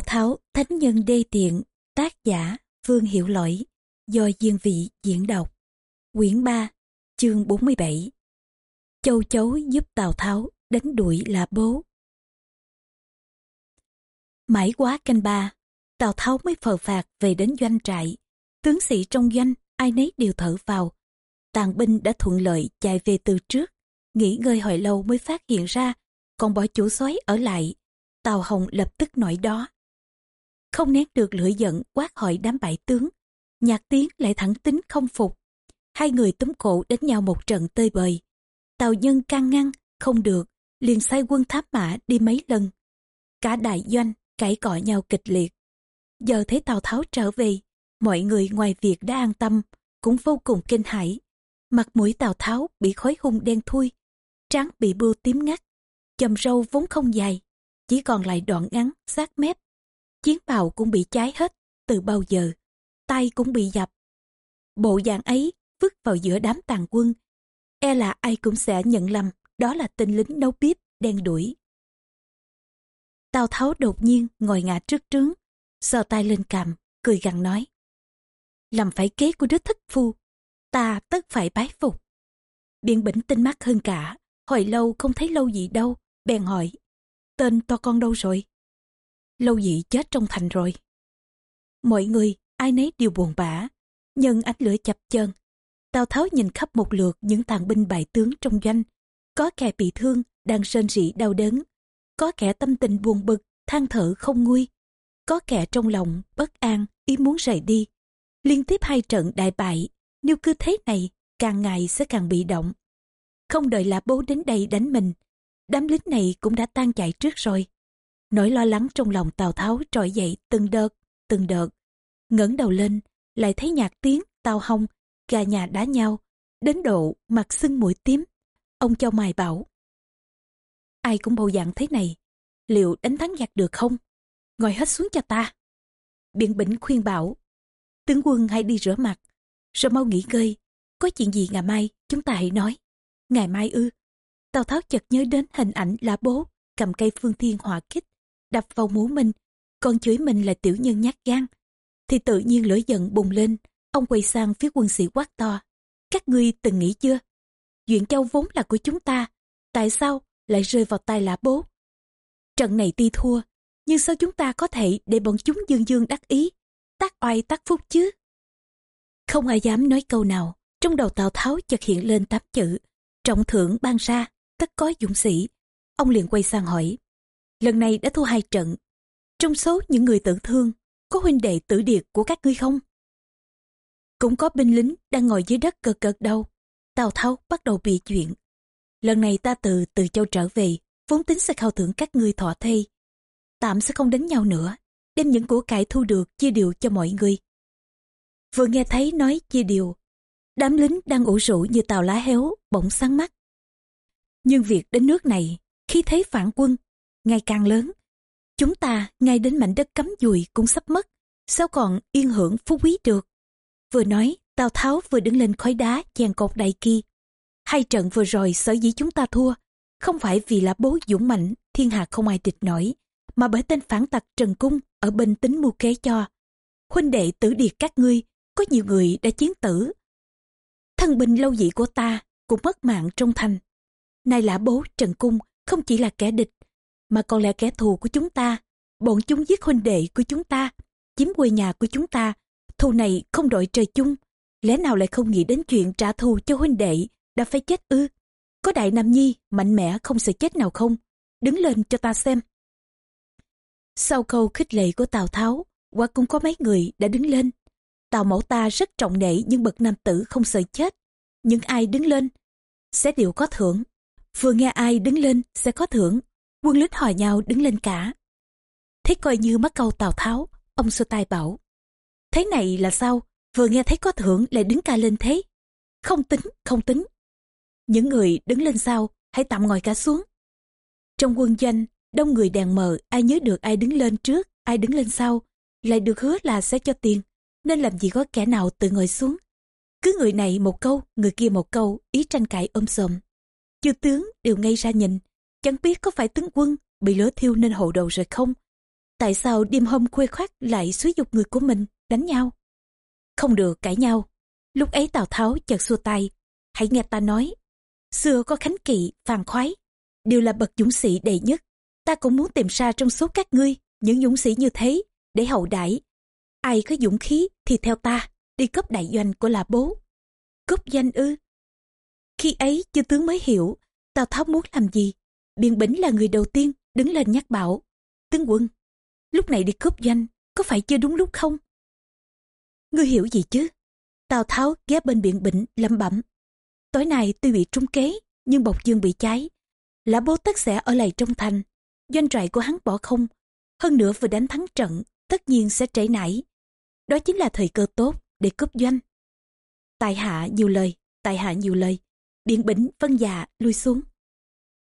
Tào Tháo, Thánh Nhân Đê Tiện, tác giả, Vương Hiểu Lỗi, do Diên Vị diễn đọc. Quyển 3, chương 47 Châu chấu giúp Tào Tháo đánh đuổi là bố. Mãi quá canh ba, Tào Tháo mới phờ phạt về đến doanh trại. Tướng sĩ trong doanh, ai nấy đều thở vào. Tàn binh đã thuận lợi chạy về từ trước. Nghỉ ngơi hồi lâu mới phát hiện ra, còn bỏ chủ soái ở lại. Tào Hồng lập tức nổi đó không nén được lửa giận quát hỏi đám bại tướng. Nhạc tiếng lại thẳng tính không phục. Hai người túm cổ đánh nhau một trận tơi bời. Tào nhân can ngăn, không được, liền sai quân tháp mã đi mấy lần. Cả đại doanh cãi cọ nhau kịch liệt. Giờ thấy Tào Tháo trở về, mọi người ngoài việc đã an tâm, cũng vô cùng kinh hãi. Mặt mũi Tào Tháo bị khói hung đen thui, trán bị bưu tím ngắt, chầm râu vốn không dài, chỉ còn lại đoạn ngắn, sát mép, chiến bào cũng bị cháy hết, từ bao giờ, tay cũng bị dập. Bộ dạng ấy vứt vào giữa đám tàn quân. E là ai cũng sẽ nhận lầm, đó là tên lính nấu bếp, đen đuổi. Tào tháo đột nhiên ngồi ngã trước trướng sờ tay lên cằm, cười gằn nói. Làm phải kế của đứa thất phu, ta tất phải bái phục. Biện bỉnh tinh mắt hơn cả, hồi lâu không thấy lâu gì đâu, bèn hỏi, tên to con đâu rồi? Lâu dị chết trong thành rồi. Mọi người, ai nấy đều buồn bã, nhân ánh lửa chập chân. Tào Tháo nhìn khắp một lượt những tàn binh bại tướng trong doanh. Có kẻ bị thương, đang sơn rỉ đau đớn. Có kẻ tâm tình buồn bực, than thở không nguôi. Có kẻ trong lòng, bất an, ý muốn rời đi. Liên tiếp hai trận đại bại, nếu cứ thế này, càng ngày sẽ càng bị động. Không đợi là bố đến đây đánh mình, đám lính này cũng đã tan chạy trước rồi. Nỗi lo lắng trong lòng Tào Tháo trỗi dậy từng đợt, từng đợt. ngẩng đầu lên, lại thấy nhạc tiếng, tào hong, gà nhà đá nhau, đến độ mặt sưng mũi tím. Ông cho mài bảo. Ai cũng bầu dạng thế này, liệu đánh thắng giặc được không? Ngồi hết xuống cho ta. Biện bỉnh khuyên bảo, tướng quân hãy đi rửa mặt, rồi mau nghỉ ngơi. Có chuyện gì ngày mai, chúng ta hãy nói. Ngày mai ư. Tào Tháo chợt nhớ đến hình ảnh lá bố cầm cây phương thiên hỏa kích đập vào mũ mình, còn chửi mình là tiểu nhân nhát gan. Thì tự nhiên lửa giận bùng lên, ông quay sang phía quân sĩ quát to. Các ngươi từng nghĩ chưa? Duyện Châu vốn là của chúng ta, tại sao lại rơi vào tay lã bố? Trận này tuy thua, nhưng sao chúng ta có thể để bọn chúng dương dương đắc ý, tác oai tác phúc chứ? Không ai dám nói câu nào, trong đầu Tào Tháo chợt hiện lên tám chữ, trọng thưởng ban ra, tất có dũng sĩ. Ông liền quay sang hỏi, lần này đã thua hai trận. Trong số những người tử thương, có huynh đệ tử điệt của các ngươi không? Cũng có binh lính đang ngồi dưới đất cờ cợt đâu. Tào Tháo bắt đầu bị chuyện. Lần này ta từ từ châu trở về, vốn tính sẽ khao thưởng các ngươi thọ thê. Tạm sẽ không đánh nhau nữa, đem những của cải thu được chia đều cho mọi người. Vừa nghe thấy nói chia đều, đám lính đang ủ rũ như tàu lá héo, bỗng sáng mắt. Nhưng việc đến nước này, khi thấy phản quân ngày càng lớn. Chúng ta ngay đến mảnh đất cấm dùi cũng sắp mất, sao còn yên hưởng phú quý được. Vừa nói, Tào Tháo vừa đứng lên khói đá chèn cột đại kia. Hai trận vừa rồi sở dĩ chúng ta thua, không phải vì là bố dũng mạnh, thiên hạ không ai địch nổi, mà bởi tên phản tặc Trần Cung ở bên tính mưu kế cho. Huynh đệ tử điệt các ngươi, có nhiều người đã chiến tử. Thân binh lâu dị của ta cũng mất mạng trong thành. Nay là bố Trần Cung không chỉ là kẻ địch mà còn là kẻ thù của chúng ta. Bọn chúng giết huynh đệ của chúng ta, chiếm quê nhà của chúng ta. Thù này không đội trời chung. Lẽ nào lại không nghĩ đến chuyện trả thù cho huynh đệ, đã phải chết ư? Có đại nam nhi, mạnh mẽ không sợ chết nào không? Đứng lên cho ta xem. Sau câu khích lệ của Tào Tháo, qua cũng có mấy người đã đứng lên. Tào mẫu ta rất trọng nể nhưng bậc nam tử không sợ chết. Những ai đứng lên, sẽ đều có thưởng. Vừa nghe ai đứng lên sẽ có thưởng, quân lính hỏi nhau đứng lên cả. Thế coi như mất câu tào tháo, ông xua tay bảo. Thế này là sao? Vừa nghe thấy có thưởng lại đứng ca lên thế. Không tính không tính. Những người đứng lên sau, hãy tạm ngồi cả xuống. Trong quân doanh, đông người đèn mờ, ai nhớ được ai đứng lên trước, ai đứng lên sau, lại được hứa là sẽ cho tiền, nên làm gì có kẻ nào tự ngồi xuống. Cứ người này một câu, người kia một câu, ý tranh cãi ôm sòm. Chư tướng đều ngay ra nhìn Chẳng biết có phải tướng quân bị lửa thiêu nên hộ đầu rồi không? Tại sao đêm hôm khuya khoát lại xúi dục người của mình, đánh nhau? Không được cãi nhau. Lúc ấy Tào Tháo chợt xua tay. Hãy nghe ta nói. Xưa có Khánh Kỵ, Phàn Khoái. Đều là bậc dũng sĩ đệ nhất. Ta cũng muốn tìm ra trong số các ngươi, những dũng sĩ như thế, để hậu đãi. Ai có dũng khí thì theo ta, đi cấp đại doanh của là bố. Cướp danh ư? Khi ấy chư tướng mới hiểu, Tào Tháo muốn làm gì. Biện Bỉnh là người đầu tiên đứng lên nhắc bảo. Tướng quân, lúc này đi cướp doanh, có phải chưa đúng lúc không? Ngươi hiểu gì chứ? Tào Tháo ghé bên Biện Bỉnh lẩm bẩm. Tối nay tuy bị trúng kế, nhưng bọc dương bị cháy. Lã bố tất sẽ ở lại trong thành. Doanh trại của hắn bỏ không. Hơn nữa vừa đánh thắng trận, tất nhiên sẽ trễ nảy. Đó chính là thời cơ tốt để cướp doanh. Tài hạ nhiều lời, tài hạ nhiều lời. Biện Bỉnh vân dạ lui xuống.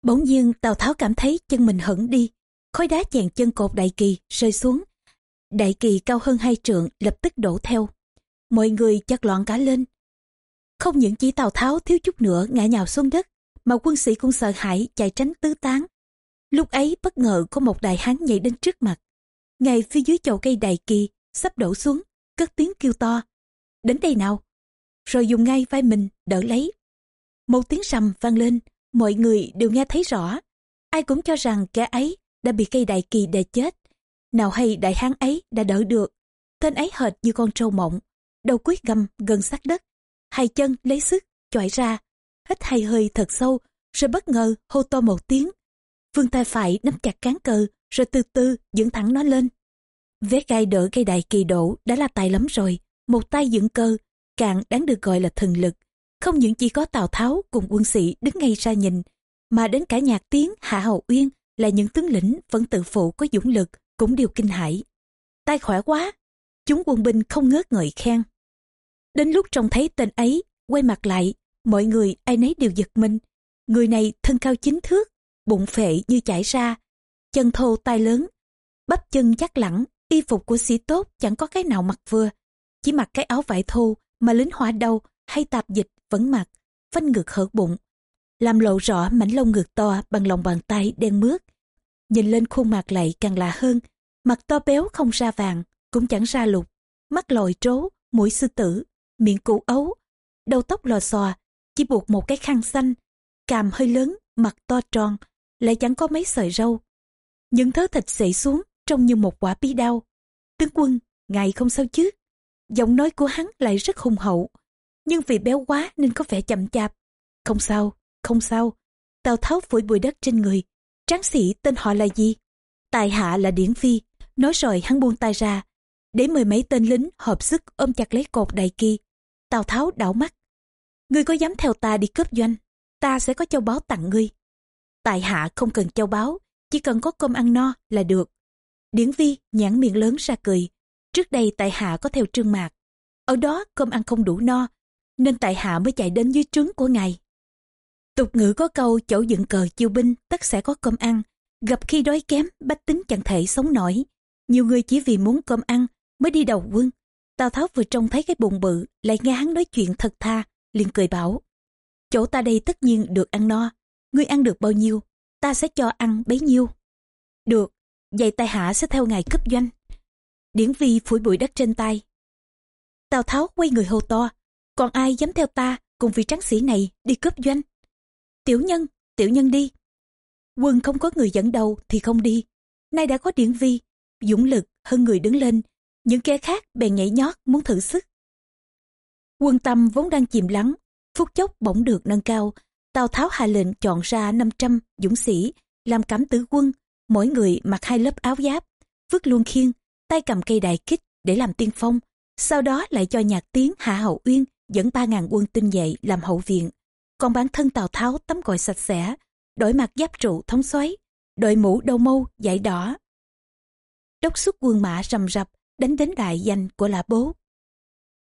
Bỗng nhiên Tào Tháo cảm thấy chân mình hững đi. khối đá chèn chân cột đại kỳ rơi xuống. Đại kỳ cao hơn hai trượng lập tức đổ theo. Mọi người chặt loạn cả lên. Không những chỉ Tào Tháo thiếu chút nữa ngã nhào xuống đất, mà quân sĩ cũng sợ hãi chạy tránh tứ tán. Lúc ấy bất ngờ có một đại hán nhảy đến trước mặt. Ngay phía dưới chậu cây đại kỳ, sắp đổ xuống, cất tiếng kêu to. Đến đây nào! Rồi dùng ngay vai mình, đỡ lấy. Một tiếng sầm vang lên, mọi người đều nghe thấy rõ. Ai cũng cho rằng kẻ ấy đã bị cây đại kỳ đè chết. Nào hay đại hán ấy đã đỡ được. Tên ấy hệt như con trâu mộng, đầu quyết gầm gần sát đất. Hai chân lấy sức, chọi ra, hít hai hơi thật sâu, rồi bất ngờ hô to một tiếng. Vương tay phải nắm chặt cán cờ, rồi từ từ dựng thẳng nó lên. vế gai đỡ cây đại kỳ đổ đã là tài lắm rồi. Một tay dựng cơ, càng đáng được gọi là thần lực. Không những chỉ có Tào Tháo cùng quân sĩ đứng ngay ra nhìn, mà đến cả nhạc tiếng Hạ Hậu Uyên là những tướng lĩnh vẫn tự phụ có dũng lực cũng đều kinh hãi. tay khỏe quá, chúng quân binh không ngớt ngợi khen. Đến lúc trông thấy tên ấy, quay mặt lại, mọi người ai nấy đều giật mình. Người này thân cao chính thước, bụng phệ như chảy ra, chân thô tay lớn, bắp chân chắc lẳng, y phục của sĩ tốt chẳng có cái nào mặc vừa. Chỉ mặc cái áo vải thô mà lính hỏa đâu hay tạp dịch vẫn mặt phanh ngực hở bụng. Làm lộ rõ mảnh lông ngực to bằng lòng bàn tay đen mướt. Nhìn lên khuôn mặt lại càng lạ hơn, mặt to béo không ra vàng, cũng chẳng ra lục, mắt lồi trố, mũi sư tử, miệng cụ ấu, đầu tóc lò xòa, chỉ buộc một cái khăn xanh, càm hơi lớn, mặt to tròn, lại chẳng có mấy sợi râu. Những thớ thịt xệ xuống trông như một quả bí đao. Tướng quân, ngài không sao chứ? Giọng nói của hắn lại rất hùng hậu, nhưng vì béo quá nên có vẻ chậm chạp. Không sao, không sao. Tào Tháo phủi bụi đất trên người. Tráng sĩ tên họ là gì? Tài hạ là Điển Phi. Nói rồi hắn buông tay ra. Để mười mấy tên lính hợp sức ôm chặt lấy cột đại kỳ. Tào Tháo đảo mắt. Ngươi có dám theo ta đi cướp doanh? Ta sẽ có châu báu tặng ngươi. Tài hạ không cần châu báu, chỉ cần có cơm ăn no là được. Điển Vi nhãn miệng lớn ra cười. Trước đây tại hạ có theo trương mạc. Ở đó cơm ăn không đủ no, nên tại hạ mới chạy đến dưới trướng của ngài. Tục ngữ có câu chỗ dựng cờ chiêu binh tất sẽ có cơm ăn, gặp khi đói kém bách tính chẳng thể sống nổi. Nhiều người chỉ vì muốn cơm ăn mới đi đầu quân. Tào Tháo vừa trông thấy cái bụng bự lại nghe hắn nói chuyện thật tha, liền cười bảo. Chỗ ta đây tất nhiên được ăn no, ngươi ăn được bao nhiêu, ta sẽ cho ăn bấy nhiêu. Được, vậy tài hạ sẽ theo ngài cấp doanh. Điển vi phủi bụi đất trên tay. Tào Tháo quay người hô to, còn ai dám theo ta cùng vị tráng sĩ này đi cướp doanh? Tiểu nhân tiểu nhân đi. Quân không có người dẫn đầu thì không đi. Nay đã có điển vi, dũng lực hơn người đứng lên. Những kẻ khác bèn nhảy nhót muốn thử sức. Quân tâm vốn đang chìm lắng, phút chốc bỗng được nâng cao. Tào tháo hạ lệnh chọn ra 500 dũng sĩ, làm cảm tử quân, mỗi người mặc hai lớp áo giáp, vứt luôn khiên, tay cầm cây đại kích để làm tiên phong, sau đó lại cho nhạc tiếng hạ hậu uyên dẫn ba ngàn quân tinh dậy làm hậu viện. Còn bản thân Tào Tháo tắm gội sạch sẽ, đổi mặt giáp trụ thống xoáy, đội mũ đầu mâu dải đỏ. Đốc xuất quân mã rầm rập đánh đến đại danh của Lã Bố.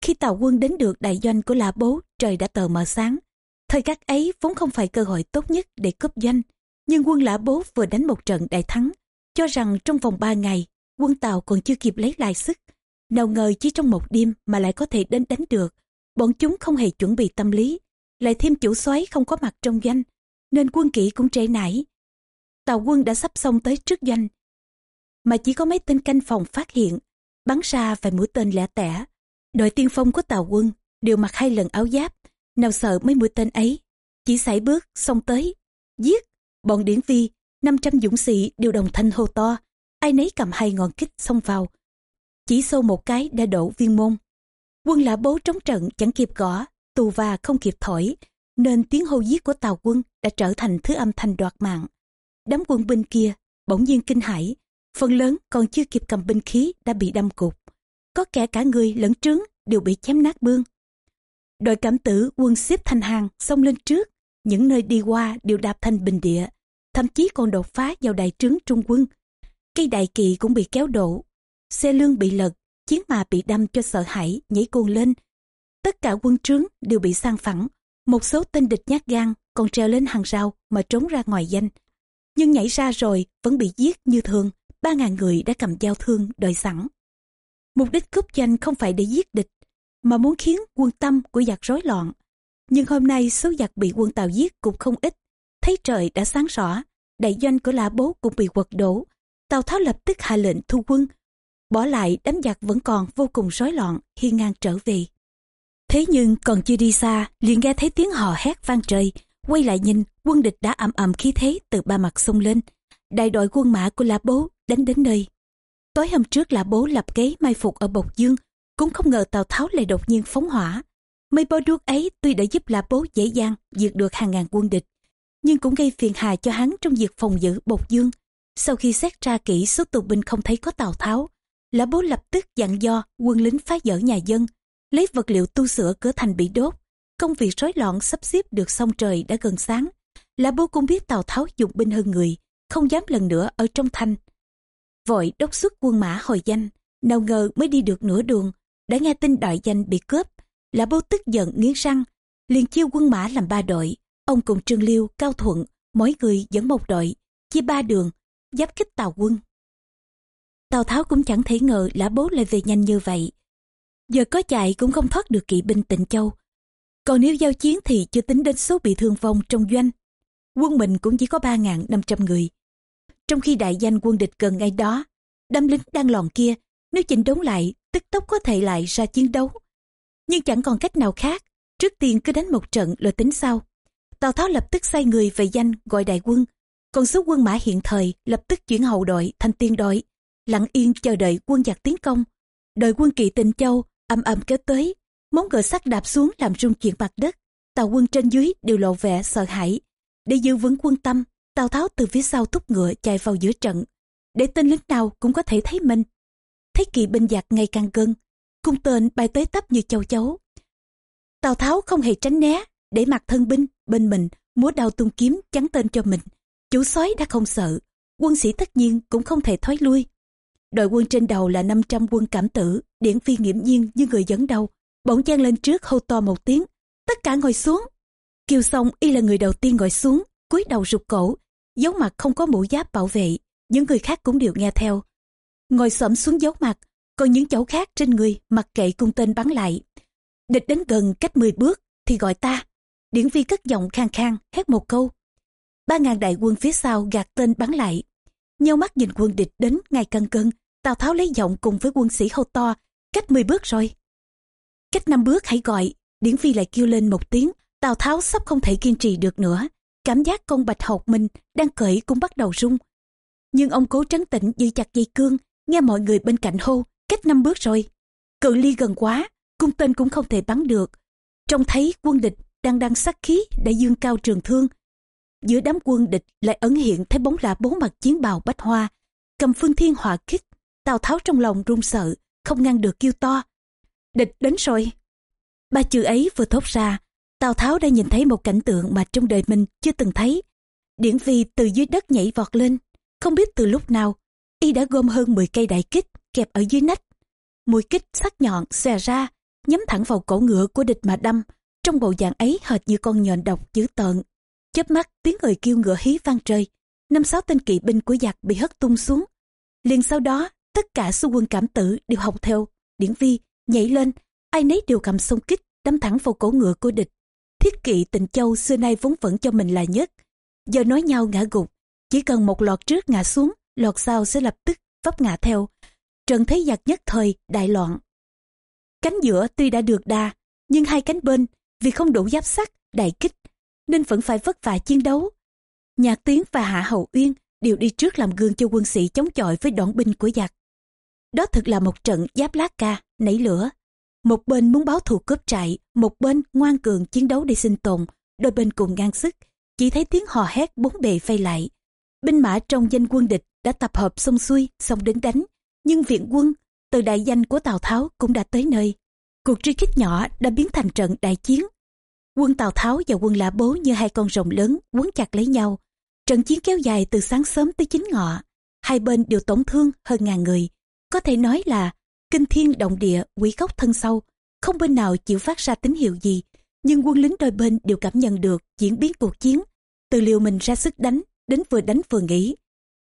Khi tàu quân đến được đại doanh của Lã Bố, trời đã tờ mờ sáng. Thời khắc ấy vốn không phải cơ hội tốt nhất để cướp doanh, nhưng quân Lã Bố vừa đánh một trận đại thắng, cho rằng trong vòng 3 ngày, quân Tàu còn chưa kịp lấy lại sức. Nào ngờ chỉ trong một đêm mà lại có thể đến đánh được, bọn chúng không hề chuẩn bị tâm lý lại thêm chủ soái không có mặt trong doanh nên quân kỵ cũng trễ nải tàu quân đã sắp xong tới trước doanh mà chỉ có mấy tên canh phòng phát hiện, bắn ra vài mũi tên lẻ tẻ. Đội tiên phong của tàu quân đều mặc hai lần áo giáp, nào sợ mấy mũi tên ấy. Chỉ sải bước, xông tới, giết, bọn điển vi, 500 dũng sĩ đều đồng thanh hô to, ai nấy cầm hai ngọn kích xông vào. Chỉ sâu một cái đã đổ viên môn. Quân lã bố trống trận chẳng kịp gõ, tù và không kịp thổi, nên tiếng hô giết của tàu quân đã trở thành thứ âm thanh đoạt mạng. Đám quân binh kia bỗng nhiên kinh hãi, phần lớn còn chưa kịp cầm binh khí đã bị đâm cục. Có kẻ cả người lẫn trướng đều bị chém nát bương. Đội cảm tử quân xếp thành hàng xông lên trước, những nơi đi qua đều đạp thành bình địa, thậm chí còn đột phá vào đại trướng trung quân. Cây đại kỳ cũng bị kéo đổ, xe lương bị lật, chiến mà bị đâm cho sợ hãi, nhảy cuồng lên. Tất cả quân trướng đều bị sang phẳng, một số tên địch nhát gan còn treo lên hàng rào mà trốn ra ngoài danh. Nhưng nhảy ra rồi vẫn bị giết như thường, ba ngàn người đã cầm dao thương đợi sẵn. Mục đích cướp danh không phải để giết địch, mà muốn khiến quân tâm của giặc rối loạn. Nhưng hôm nay số giặc bị quân Tàu giết cũng không ít. Thấy trời đã sáng rõ, đại doanh của Lã Bố cũng bị quật đổ. Tào Tháo lập tức hạ lệnh thu quân. Bỏ lại đám giặc vẫn còn vô cùng rối loạn khi ngang trở về. Thế nhưng còn chưa đi xa, liền nghe thấy tiếng hò hét vang trời. Quay lại nhìn, quân địch đã ầm ầm khí thế từ ba mặt xông lên. Đại đội quân mã của Lã Bố đánh đến nơi. Tối hôm trước Lã Bố lập kế mai phục ở Bộc Dương, cũng không ngờ Tào Tháo lại đột nhiên phóng hỏa. Mây bó đuốc ấy tuy đã giúp Lã Bố dễ dàng diệt được hàng ngàn quân địch, nhưng cũng gây phiền hà cho hắn trong việc phòng giữ Bộc Dương. Sau khi xét ra kỹ số tù binh không thấy có Tào Tháo, Lã Bố lập tức dặn do quân lính phá dỡ nhà dân, lấy vật liệu tu sửa cửa thành bị đốt. Công việc rối loạn sắp xếp được xong trời đã gần sáng. Lã Bố cũng biết Tào Tháo dùng binh hơn người, không dám lần nữa ở trong thành. Vội đốc xuất quân mã hồi danh, nào ngờ mới đi được nửa đường, đã nghe tin đại danh bị cướp. Lã Bố tức giận nghiến răng, liền chiêu quân mã làm ba đội. Ông cùng Trương Liêu, Cao Thuận, mỗi người dẫn một đội, chia ba đường, giáp kích Tào quân. Tào Tháo cũng chẳng thể ngờ Lã Bố lại về nhanh như vậy. Giờ có chạy cũng không thoát được kỵ binh tịnh châu. Còn nếu giao chiến thì chưa tính đến số bị thương vong trong doanh. Quân mình cũng chỉ có 3.500 người. Trong khi đại danh quân địch gần ngay đó, đám lính đang lòn kia, nếu chỉnh đốn lại, tức tốc có thể lại ra chiến đấu. Nhưng chẳng còn cách nào khác, trước tiên cứ đánh một trận rồi tính sau. Tào Tháo lập tức sai người về danh gọi đại quân, còn số quân mã hiện thời lập tức chuyển hậu đội thành tiên đội, lặng yên chờ đợi quân giặc tiến công. Đội quân kỳ tình châu âm âm kéo tới, móng ngựa sắt đạp xuống làm rung chuyển mặt đất. Tàu quân trên dưới đều lộ vẻ sợ hãi. Để giữ vững quân tâm, Tào Tháo từ phía sau thúc ngựa chạy vào giữa trận, để tên lính nào cũng có thể thấy mình. Thấy kỳ binh giặc ngày càng gần, cung tên bay tới tấp như châu chấu. Tào Tháo không hề tránh né, để mặc thân binh bên mình múa đao tung kiếm chắn tên cho mình. Chủ soái đã không sợ, quân sĩ tất nhiên cũng không thể thoái lui. Đội quân trên đầu là 500 quân cảm tử, điển phi nghiễm nhiên như người dẫn đầu, bỗng chen lên trước hô to một tiếng, tất cả ngồi xuống. Kiều xong y là người đầu tiên ngồi xuống, cúi đầu rụt cổ, giấu mặt không có mũ giáp bảo vệ, những người khác cũng đều nghe theo. Ngồi xổm xuống giấu mặt, còn những chỗ khác trên người mặc kệ cung tên bắn lại. Địch đến gần cách 10 bước thì gọi ta. Điển vi cất giọng khang khang hét một câu. Ba ngàn đại quân phía sau gạt tên bắn lại. Nhau mắt nhìn quân địch đến ngày cân cân, Tào Tháo lấy giọng cùng với quân sĩ hô to, cách 10 bước rồi. Cách năm bước hãy gọi, Điển Phi lại kêu lên một tiếng, Tào Tháo sắp không thể kiên trì được nữa. Cảm giác con bạch học mình đang cởi cũng bắt đầu rung. Nhưng ông cố trấn tĩnh giữ chặt dây cương, nghe mọi người bên cạnh hô, cách năm bước rồi. Cự ly gần quá, cung tên cũng không thể bắn được. Trông thấy quân địch đang đang sát khí đã dương cao trường thương. Giữa đám quân địch lại ẩn hiện thấy bóng lạ bốn mặt chiến bào bách hoa, cầm phương thiên hỏa kích. Tào Tháo trong lòng run sợ, không ngăn được kêu to. Địch đến rồi. Ba chữ ấy vừa thốt ra, Tào Tháo đã nhìn thấy một cảnh tượng mà trong đời mình chưa từng thấy. Điển Vi từ dưới đất nhảy vọt lên, không biết từ lúc nào, y đã gom hơn 10 cây đại kích kẹp ở dưới nách. Mũi kích sắc nhọn xòe ra, nhắm thẳng vào cổ ngựa của địch mà đâm. Trong bộ dạng ấy hệt như con nhện độc dữ tợn chớp mắt tiếng người kêu ngựa hí vang trời. Năm sáu tên kỵ binh của giặc bị hất tung xuống. Liền sau đó, tất cả xu quân cảm tử đều học theo. Điển Vi nhảy lên, ai nấy đều cầm sông kích đâm thẳng vào cổ ngựa của địch thiết kỵ tịnh châu xưa nay vốn vẫn cho mình là nhất giờ nói nhau ngã gục chỉ cần một lọt trước ngã xuống lọt sau sẽ lập tức vấp ngã theo. trần thế giặc nhất thời, đại loạn. Cánh giữa tuy đã được đa, nhưng hai cánh bên, vì không đủ giáp sắt, đại kích, nên vẫn phải vất vả chiến đấu. Nhạc Tiến và Hạ Hậu Uyên đều đi trước làm gương cho quân sĩ chống chọi với đoạn binh của giặc. Đó thực là một trận giáp lát ca, nảy lửa. Một bên muốn báo thù cướp trại, một bên ngoan cường chiến đấu để sinh tồn, đôi bên cùng ngang sức. Chỉ thấy tiếng hò hét bốn bề vây lại. Binh mã trong danh quân địch đã tập hợp xong xuôi, xong đến đánh. Nhưng viện quân, từ đại danh của Tào Tháo cũng đã tới nơi. Cuộc truy kích nhỏ đã biến thành trận đại chiến. Quân Tào Tháo và quân Lã Bố như hai con rồng lớn quấn chặt lấy nhau. Trận chiến kéo dài từ sáng sớm tới chín ngọ. Hai bên đều tổn thương hơn ngàn người. Có thể nói là kinh thiên động địa, quỷ gốc thân sâu. Không bên nào chịu phát ra tín hiệu gì. Nhưng quân lính đôi bên đều cảm nhận được diễn biến cuộc chiến. Từ liều mình ra sức đánh, đến vừa đánh vừa nghỉ.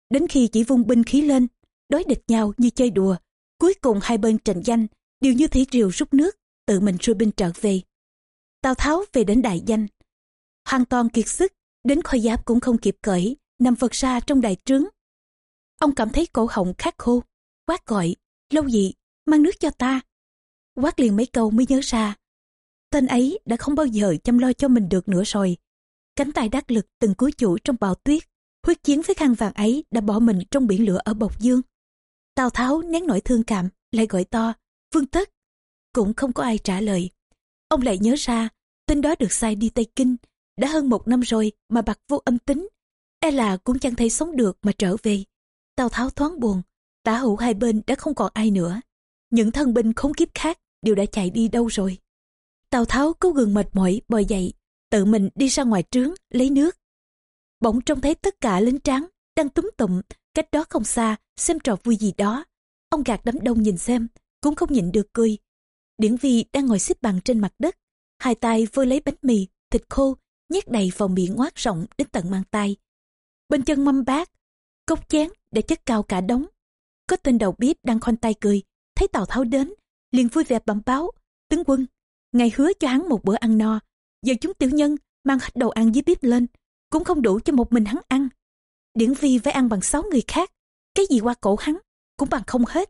Đến khi chỉ vung binh khí lên, đối địch nhau như chơi đùa. Cuối cùng hai bên trận danh, đều như thủy triều rút nước, tự mình xuôi binh trở về. Tào Tháo về đến đại danh. Hoàn toàn kiệt sức, đến khôi giáp cũng không kịp cởi, nằm vật ra trong đại trướng. Ông cảm thấy cổ họng khát khô, quát gọi, lâu gì, mang nước cho ta. Quát liền mấy câu mới nhớ ra. Tên ấy đã không bao giờ chăm lo cho mình được nữa rồi. Cánh tay đắc lực từng cúi chủ trong bão tuyết, huyết chiến với khăn vàng ấy đã bỏ mình trong biển lửa ở Bộc Dương. Tào Tháo nén nỗi thương cảm, lại gọi to, Vương Tất. Cũng không có ai trả lời. Ông lại nhớ ra, tên đó được sai đi Tây Kinh, đã hơn một năm rồi mà bạc vô âm tính. E là cũng chẳng thấy sống được mà trở về. Tào Tháo thoáng buồn, tả hữu hai bên đã không còn ai nữa. Những thân binh khốn kiếp khác đều đã chạy đi đâu rồi. Tào Tháo cố gừng mệt mỏi bò dậy, tự mình đi ra ngoài trướng lấy nước. Bỗng trông thấy tất cả lính trắng đang túm tụm cách đó không xa xem trò vui gì đó. Ông gạt đám đông nhìn xem, cũng không nhịn được cười. Điển Vi đang ngồi xếp bằng trên mặt đất, hai tay vơ lấy bánh mì, thịt khô, nhét đầy vào miệng ngoác rộng đến tận mang tay. Bên chân mâm bát, cốc chén để chất cao cả đống. Có tên đầu bếp đang khoanh tay cười, thấy Tào Tháo đến, liền vui vẻ bẩm báo, tướng quân, ngài hứa cho hắn một bữa ăn no, giờ chúng tiểu nhân mang hết đồ ăn dưới bếp lên, cũng không đủ cho một mình hắn ăn. Điển Vi phải ăn bằng sáu người khác, cái gì qua cổ hắn cũng bằng không hết.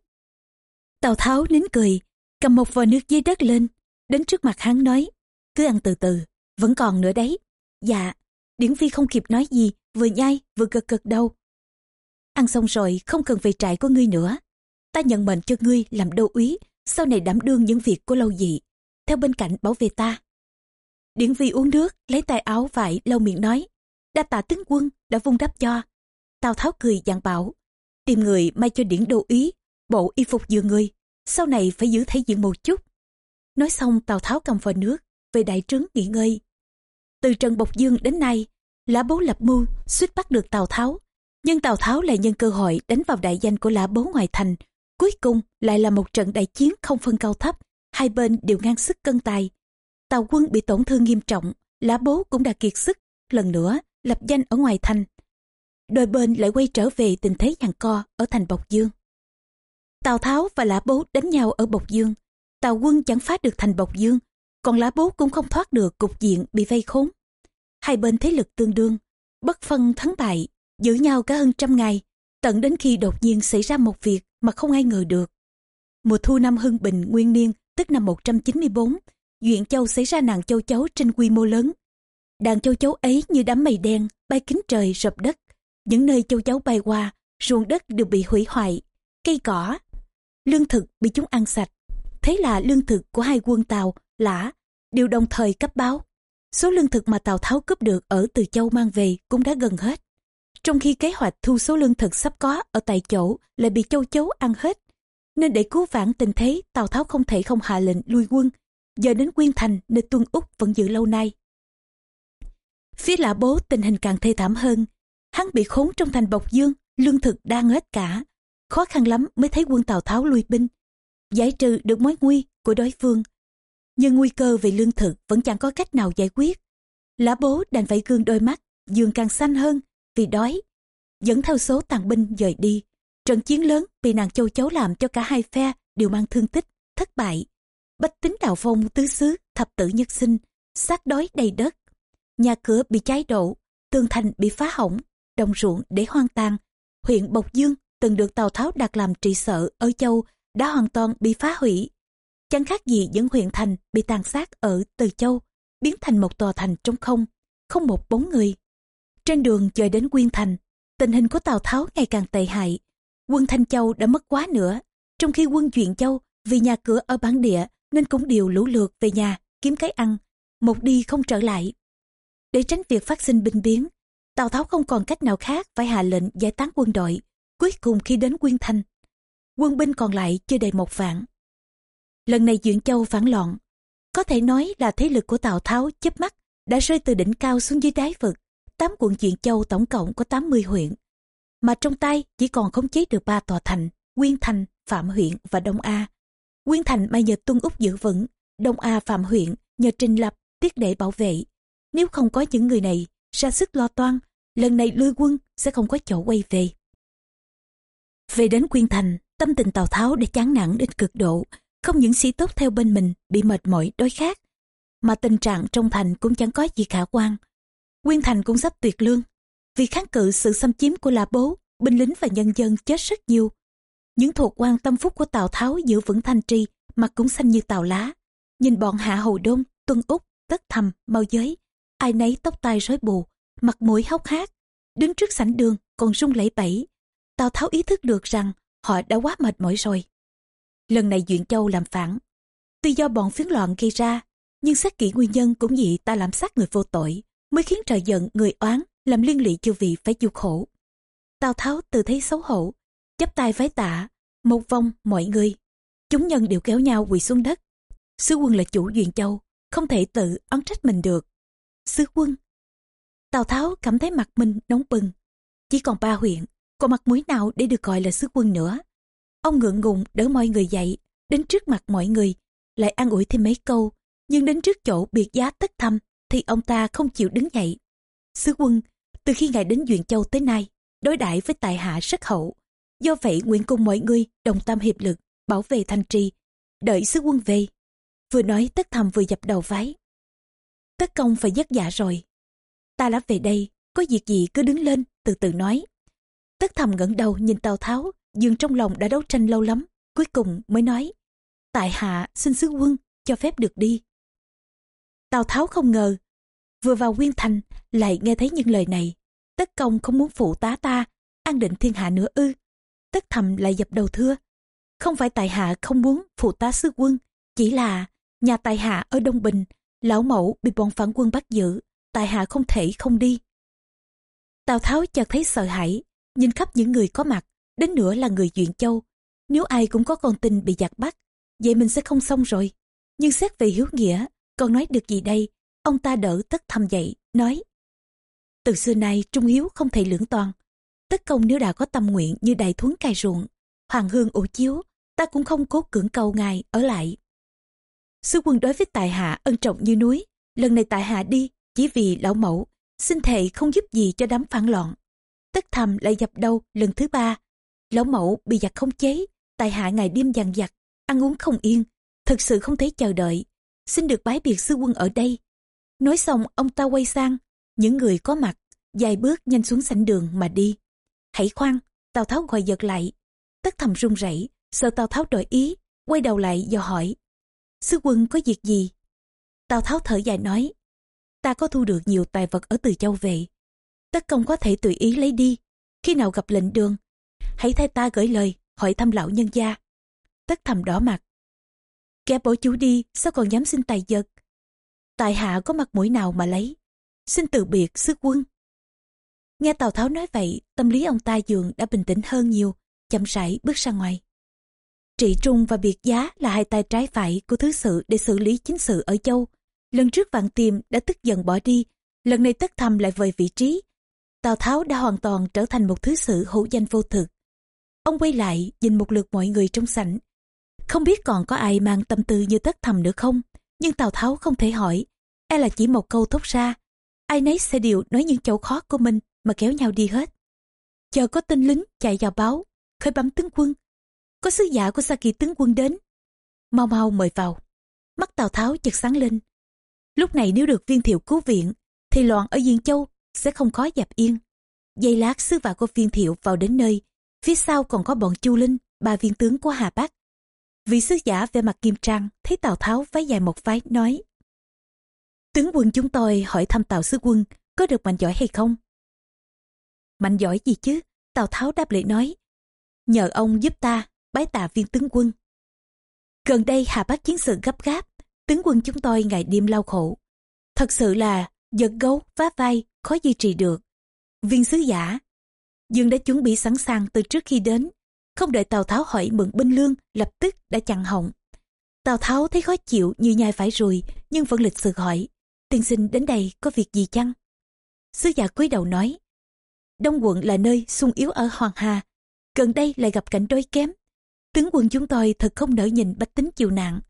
Tào Tháo nín cười, cầm một vò nước dưới đất lên, đến trước mặt hắn nói, cứ ăn từ từ, vẫn còn nữa đấy. Dạ, Điển Phi không kịp nói gì, vừa nhai vừa gật gật đầu. Ăn xong rồi không cần về trại của ngươi nữa. Ta nhận mệnh cho ngươi làm đô úy, sau này đảm đương những việc của lâu dị, theo bên cạnh bảo vệ ta. Điển Vi uống nước, lấy tay áo vải lau miệng nói, đa tạ tướng quân đã vung đắp cho. Tào Tháo cười dặn bảo, tìm người may cho điển đô úy, bộ y phục vừa người, sau này phải giữ thể diện một chút. Nói xong Tào Tháo cầm vòi nước, về đại trướng nghỉ ngơi. Từ trận Bộc Dương đến nay, Lã Bố lập mưu, suýt bắt được Tào Tháo. Nhưng Tào Tháo lại nhân cơ hội đánh vào đại danh của Lã Bố ngoài thành. Cuối cùng lại là một trận đại chiến không phân cao thấp, hai bên đều ngang sức cân tài. Tào quân bị tổn thương nghiêm trọng, Lã Bố cũng đã kiệt sức, lần nữa lập danh ở ngoài thành. Đôi bên lại quay trở về tình thế giằng co ở thành Bộc Dương. Tào Tháo và Lã Bố đánh nhau ở Bộc Dương. Tào quân chẳng phá được thành Bộc Dương, còn lá Bố cũng không thoát được cục diện bị vây khốn. Hai bên thế lực tương đương, bất phân thắng bại, giữ nhau cả hơn trăm ngày, tận đến khi đột nhiên xảy ra một việc mà không ai ngờ được. Mùa thu năm Hưng Bình nguyên niên, tức năm 194, Duyện Châu xảy ra nạn châu chấu trên quy mô lớn. Đàn châu chấu ấy như đám mây đen, bay kính trời rập đất. Những nơi châu chấu bay qua, ruộng đất đều bị hủy hoại, cây cỏ, lương thực bị chúng ăn sạch. Thế là lương thực của hai quân Tàu, Lã đều đồng thời cấp báo. Số lương thực mà Tào Tháo cướp được ở Từ Châu mang về cũng đã gần hết. Trong khi kế hoạch thu số lương thực sắp có ở tại chỗ lại bị châu chấu ăn hết. Nên để cứu vãn tình thế, Tào Tháo không thể không hạ lệnh lui quân. Giờ đến Quyên Thành nơi Tuân Úc vẫn giữ lâu nay. Phía lã bố tình hình càng thê thảm hơn. Hắn bị khốn trong thành Bộc Dương, lương thực đang hết cả khó khăn lắm mới thấy quân Tào Tháo lui binh, giải trừ được mối nguy của đối phương. Nhưng nguy cơ về lương thực vẫn chẳng có cách nào giải quyết. Lã bố đành phải gương đôi mắt, giường càng xanh hơn vì đói. Dẫn theo số tàn binh dời đi. Trận chiến lớn bị nàng châu chấu làm cho cả hai phe đều mang thương tích, thất bại. Bách tính đào vong tứ xứ, thập tử nhất sinh, xác đói đầy đất. Nhà cửa bị cháy đổ, tường thành bị phá hỏng, đồng ruộng để hoang tàn. Huyện Bộc Dương từng được Tào Tháo đặt làm trị sở ở châu đã hoàn toàn bị phá hủy. Chẳng khác gì những huyện thành bị tàn sát ở Từ Châu, biến thành một tòa thành trong không, không một bóng người. Trên đường dời đến Quyên Thành, tình hình của Tào Tháo ngày càng tệ hại. Quân Thanh Châu đã mất quá nữa, trong khi quân Duyện Châu vì nhà cửa ở bản địa nên cũng đều lũ lượt về nhà kiếm cái ăn, một đi không trở lại. Để tránh việc phát sinh binh biến, Tào Tháo không còn cách nào khác phải hạ lệnh giải tán quân đội. Cuối cùng khi đến Quyên Thanh, quân binh còn lại chưa đầy một vạn. Lần này Duyện Châu phản loạn, có thể nói là thế lực của Tào Tháo chớp mắt đã rơi từ đỉnh cao xuống dưới đáy vực. Tám quận Duyện Châu tổng cộng có 80 huyện, mà trong tay chỉ còn khống chế được ba tòa thành, Quyên Thành, Phạm huyện và Đông A. Quyên Thành may nhờ Tuân Úc giữ vững, Đông A Phạm huyện nhờ Trình Lập tiết để bảo vệ. Nếu không có những người này ra sức lo toan, lần này lui quân sẽ không có chỗ quay về. Về đến Quyên Thành, tâm tình Tào Tháo đã chán nản đến cực độ, không những sĩ tốt theo bên mình bị mệt mỏi đói khát, mà tình trạng trong thành cũng chẳng có gì khả quan. Quyên Thành cũng sắp tuyệt lương, vì kháng cự sự xâm chiếm của La Bố, binh lính và nhân dân chết rất nhiều. Những thuộc quan tâm phúc của Tào Tháo giữ vững thanh tri, mặt cũng xanh như tàu lá. Nhìn bọn Hạ Hầu Đông, Tuân Úc, Tất Thầm, Mau Giới, ai nấy tóc tai rối bù, mặt mũi hốc hác, đứng trước sảnh đường còn rung lẩy bẩy. Tào Tháo ý thức được rằng họ đã quá mệt mỏi rồi. Lần này Duyện Châu làm phản, tuy do bọn phiến loạn gây ra, nhưng xét kỹ nguyên nhân cũng vì ta làm sát người vô tội, mới khiến trời giận người oán, làm liên lụy chư vị phải chịu khổ. Tào Tháo từ thấy xấu hổ, chắp tay vái tạ, một vong mọi người. Chúng nhân đều kéo nhau quỳ xuống đất. Sứ quân là chủ Duyện Châu, không thể tự oán trách mình được. Sứ quân. Tào Tháo cảm thấy mặt mình nóng bừng. Chỉ còn ba huyện, còn mặt mũi nào để được gọi là sứ quân nữa. Ông ngượng ngùng đỡ mọi người dậy, đến trước mặt mọi người, lại an ủi thêm mấy câu. Nhưng đến trước chỗ biệt giá tất thăm, thì ông ta không chịu đứng dậy. Sứ quân, từ khi ngài đến Duyện Châu tới nay, đối đãi với tài hạ rất hậu. Do vậy nguyện cùng mọi người đồng tâm hiệp lực, bảo vệ thành trì, đợi sứ quân về. Vừa nói tất thầm vừa dập đầu vái. Tất công phải giấc dạ rồi. Ta đã về đây, có việc gì cứ đứng lên, từ từ nói. Tất thầm ngẩng đầu nhìn Tào Tháo, dường trong lòng đã đấu tranh lâu lắm, cuối cùng mới nói. Tại hạ xin sứ quân, cho phép được đi. Tào Tháo không ngờ, vừa vào Nguyên Thành lại nghe thấy những lời này. Tất công không muốn phụ tá ta, an định thiên hạ nữa ư. Tất thầm lại dập đầu thưa. Không phải tại hạ không muốn phụ tá sứ quân, chỉ là nhà tại hạ ở Đông Bình, lão mẫu bị bọn phản quân bắt giữ, tại hạ không thể không đi. Tào Tháo chợt thấy sợ hãi, nhìn khắp những người có mặt, đến nữa là người Duyện Châu. Nếu ai cũng có con tin bị giặc bắt, vậy mình sẽ không xong rồi. Nhưng xét về hiếu nghĩa, còn nói được gì đây? Ông ta đỡ tất thầm dậy, nói. Từ xưa nay trung hiếu không thể lưỡng toàn. Tất công nếu đã có tâm nguyện như đại thuấn cài ruộng, hoàng hương ủ chiếu, ta cũng không cố cưỡng cầu ngài ở lại. Sư quân đối với tại hạ ân trọng như núi, lần này tại hạ đi chỉ vì lão mẫu, xin thệ không giúp gì cho đám phản loạn. Tất thầm lại dập đầu lần thứ ba. Lão mẫu bị giặc không chế, tại hạ ngày đêm dằn vặt, ăn uống không yên, thật sự không thể chờ đợi. Xin được bái biệt sư quân ở đây. Nói xong ông ta quay sang, những người có mặt, dài bước nhanh xuống sảnh đường mà đi. Hãy khoan, Tào Tháo gọi giật lại. Tất thầm run rẩy, sợ Tào Tháo đổi ý, quay đầu lại dò hỏi. Sư quân có việc gì? Tào Tháo thở dài nói, ta có thu được nhiều tài vật ở Từ Châu về. Tất công có thể tùy ý lấy đi, khi nào gặp lệnh đường. Hãy thay ta gửi lời, hỏi thăm lão nhân gia. Tất thầm đỏ mặt. Kẻ bỏ chú đi, sao còn dám xin tài vật? Tại hạ có mặt mũi nào mà lấy. Xin từ biệt sức quân. Nghe Tào Tháo nói vậy, tâm lý ông ta dường đã bình tĩnh hơn nhiều, chậm rãi bước ra ngoài. Trị Trung và Biệt Giá là hai tay trái phải của thứ sự để xử lý chính sự ở châu. Lần trước Vạn Tiềm đã tức giận bỏ đi, lần này tất thầm lại vời vị trí. Tào Tháo đã hoàn toàn trở thành một thứ sự hữu danh vô thực. Ông quay lại nhìn một lượt mọi người trong sảnh. Không biết còn có ai mang tâm tư như tất thầm nữa không, nhưng Tào Tháo không thể hỏi. E là chỉ một câu thốt ra. Ai nấy sẽ đều nói những chỗ khó của mình mà kéo nhau đi hết. Chờ có tên lính chạy vào báo, khởi bấm tướng quân có sứ giả của Sa Kỳ tướng quân đến. Mau mau mời vào. Mắt Tào Tháo chợt sáng lên. Lúc này nếu được viên thiệu cứu viện, thì loạn ở Diên Châu sẽ không khó dập yên. Giây lát sứ vả của viên thiệu vào đến nơi, Phía sau còn có bọn Chu Linh, ba viên tướng của Hà Bắc. Vị sứ giả về mặt nghiêm trang, thấy Tào Tháo váy dài một váy, nói Tướng quân chúng tôi hỏi thăm Tào sứ quân có được mạnh giỏi hay không? Mạnh giỏi gì chứ? Tào Tháo đáp lại nói Nhờ ông giúp ta, bái tạ viên tướng quân. Gần đây Hà Bắc chiến sự gấp gáp, tướng quân chúng tôi ngày đêm lao khổ. Thật sự là giật gấu, vá vai, khó duy trì được. Viên sứ giả, Dương đã chuẩn bị sẵn sàng từ trước khi đến. Không đợi Tào Tháo hỏi mượn binh lương, lập tức đã chặn họng. Tào Tháo thấy khó chịu như nhai phải rồi, nhưng vẫn lịch sự hỏi. Tiên sinh đến đây có việc gì chăng? Sứ giả cúi đầu nói. Đông quận là nơi sung yếu ở Hoàng Hà. Gần đây lại gặp cảnh đói kém. Tướng quân chúng tôi thật không nỡ nhìn bách tính chịu nạn.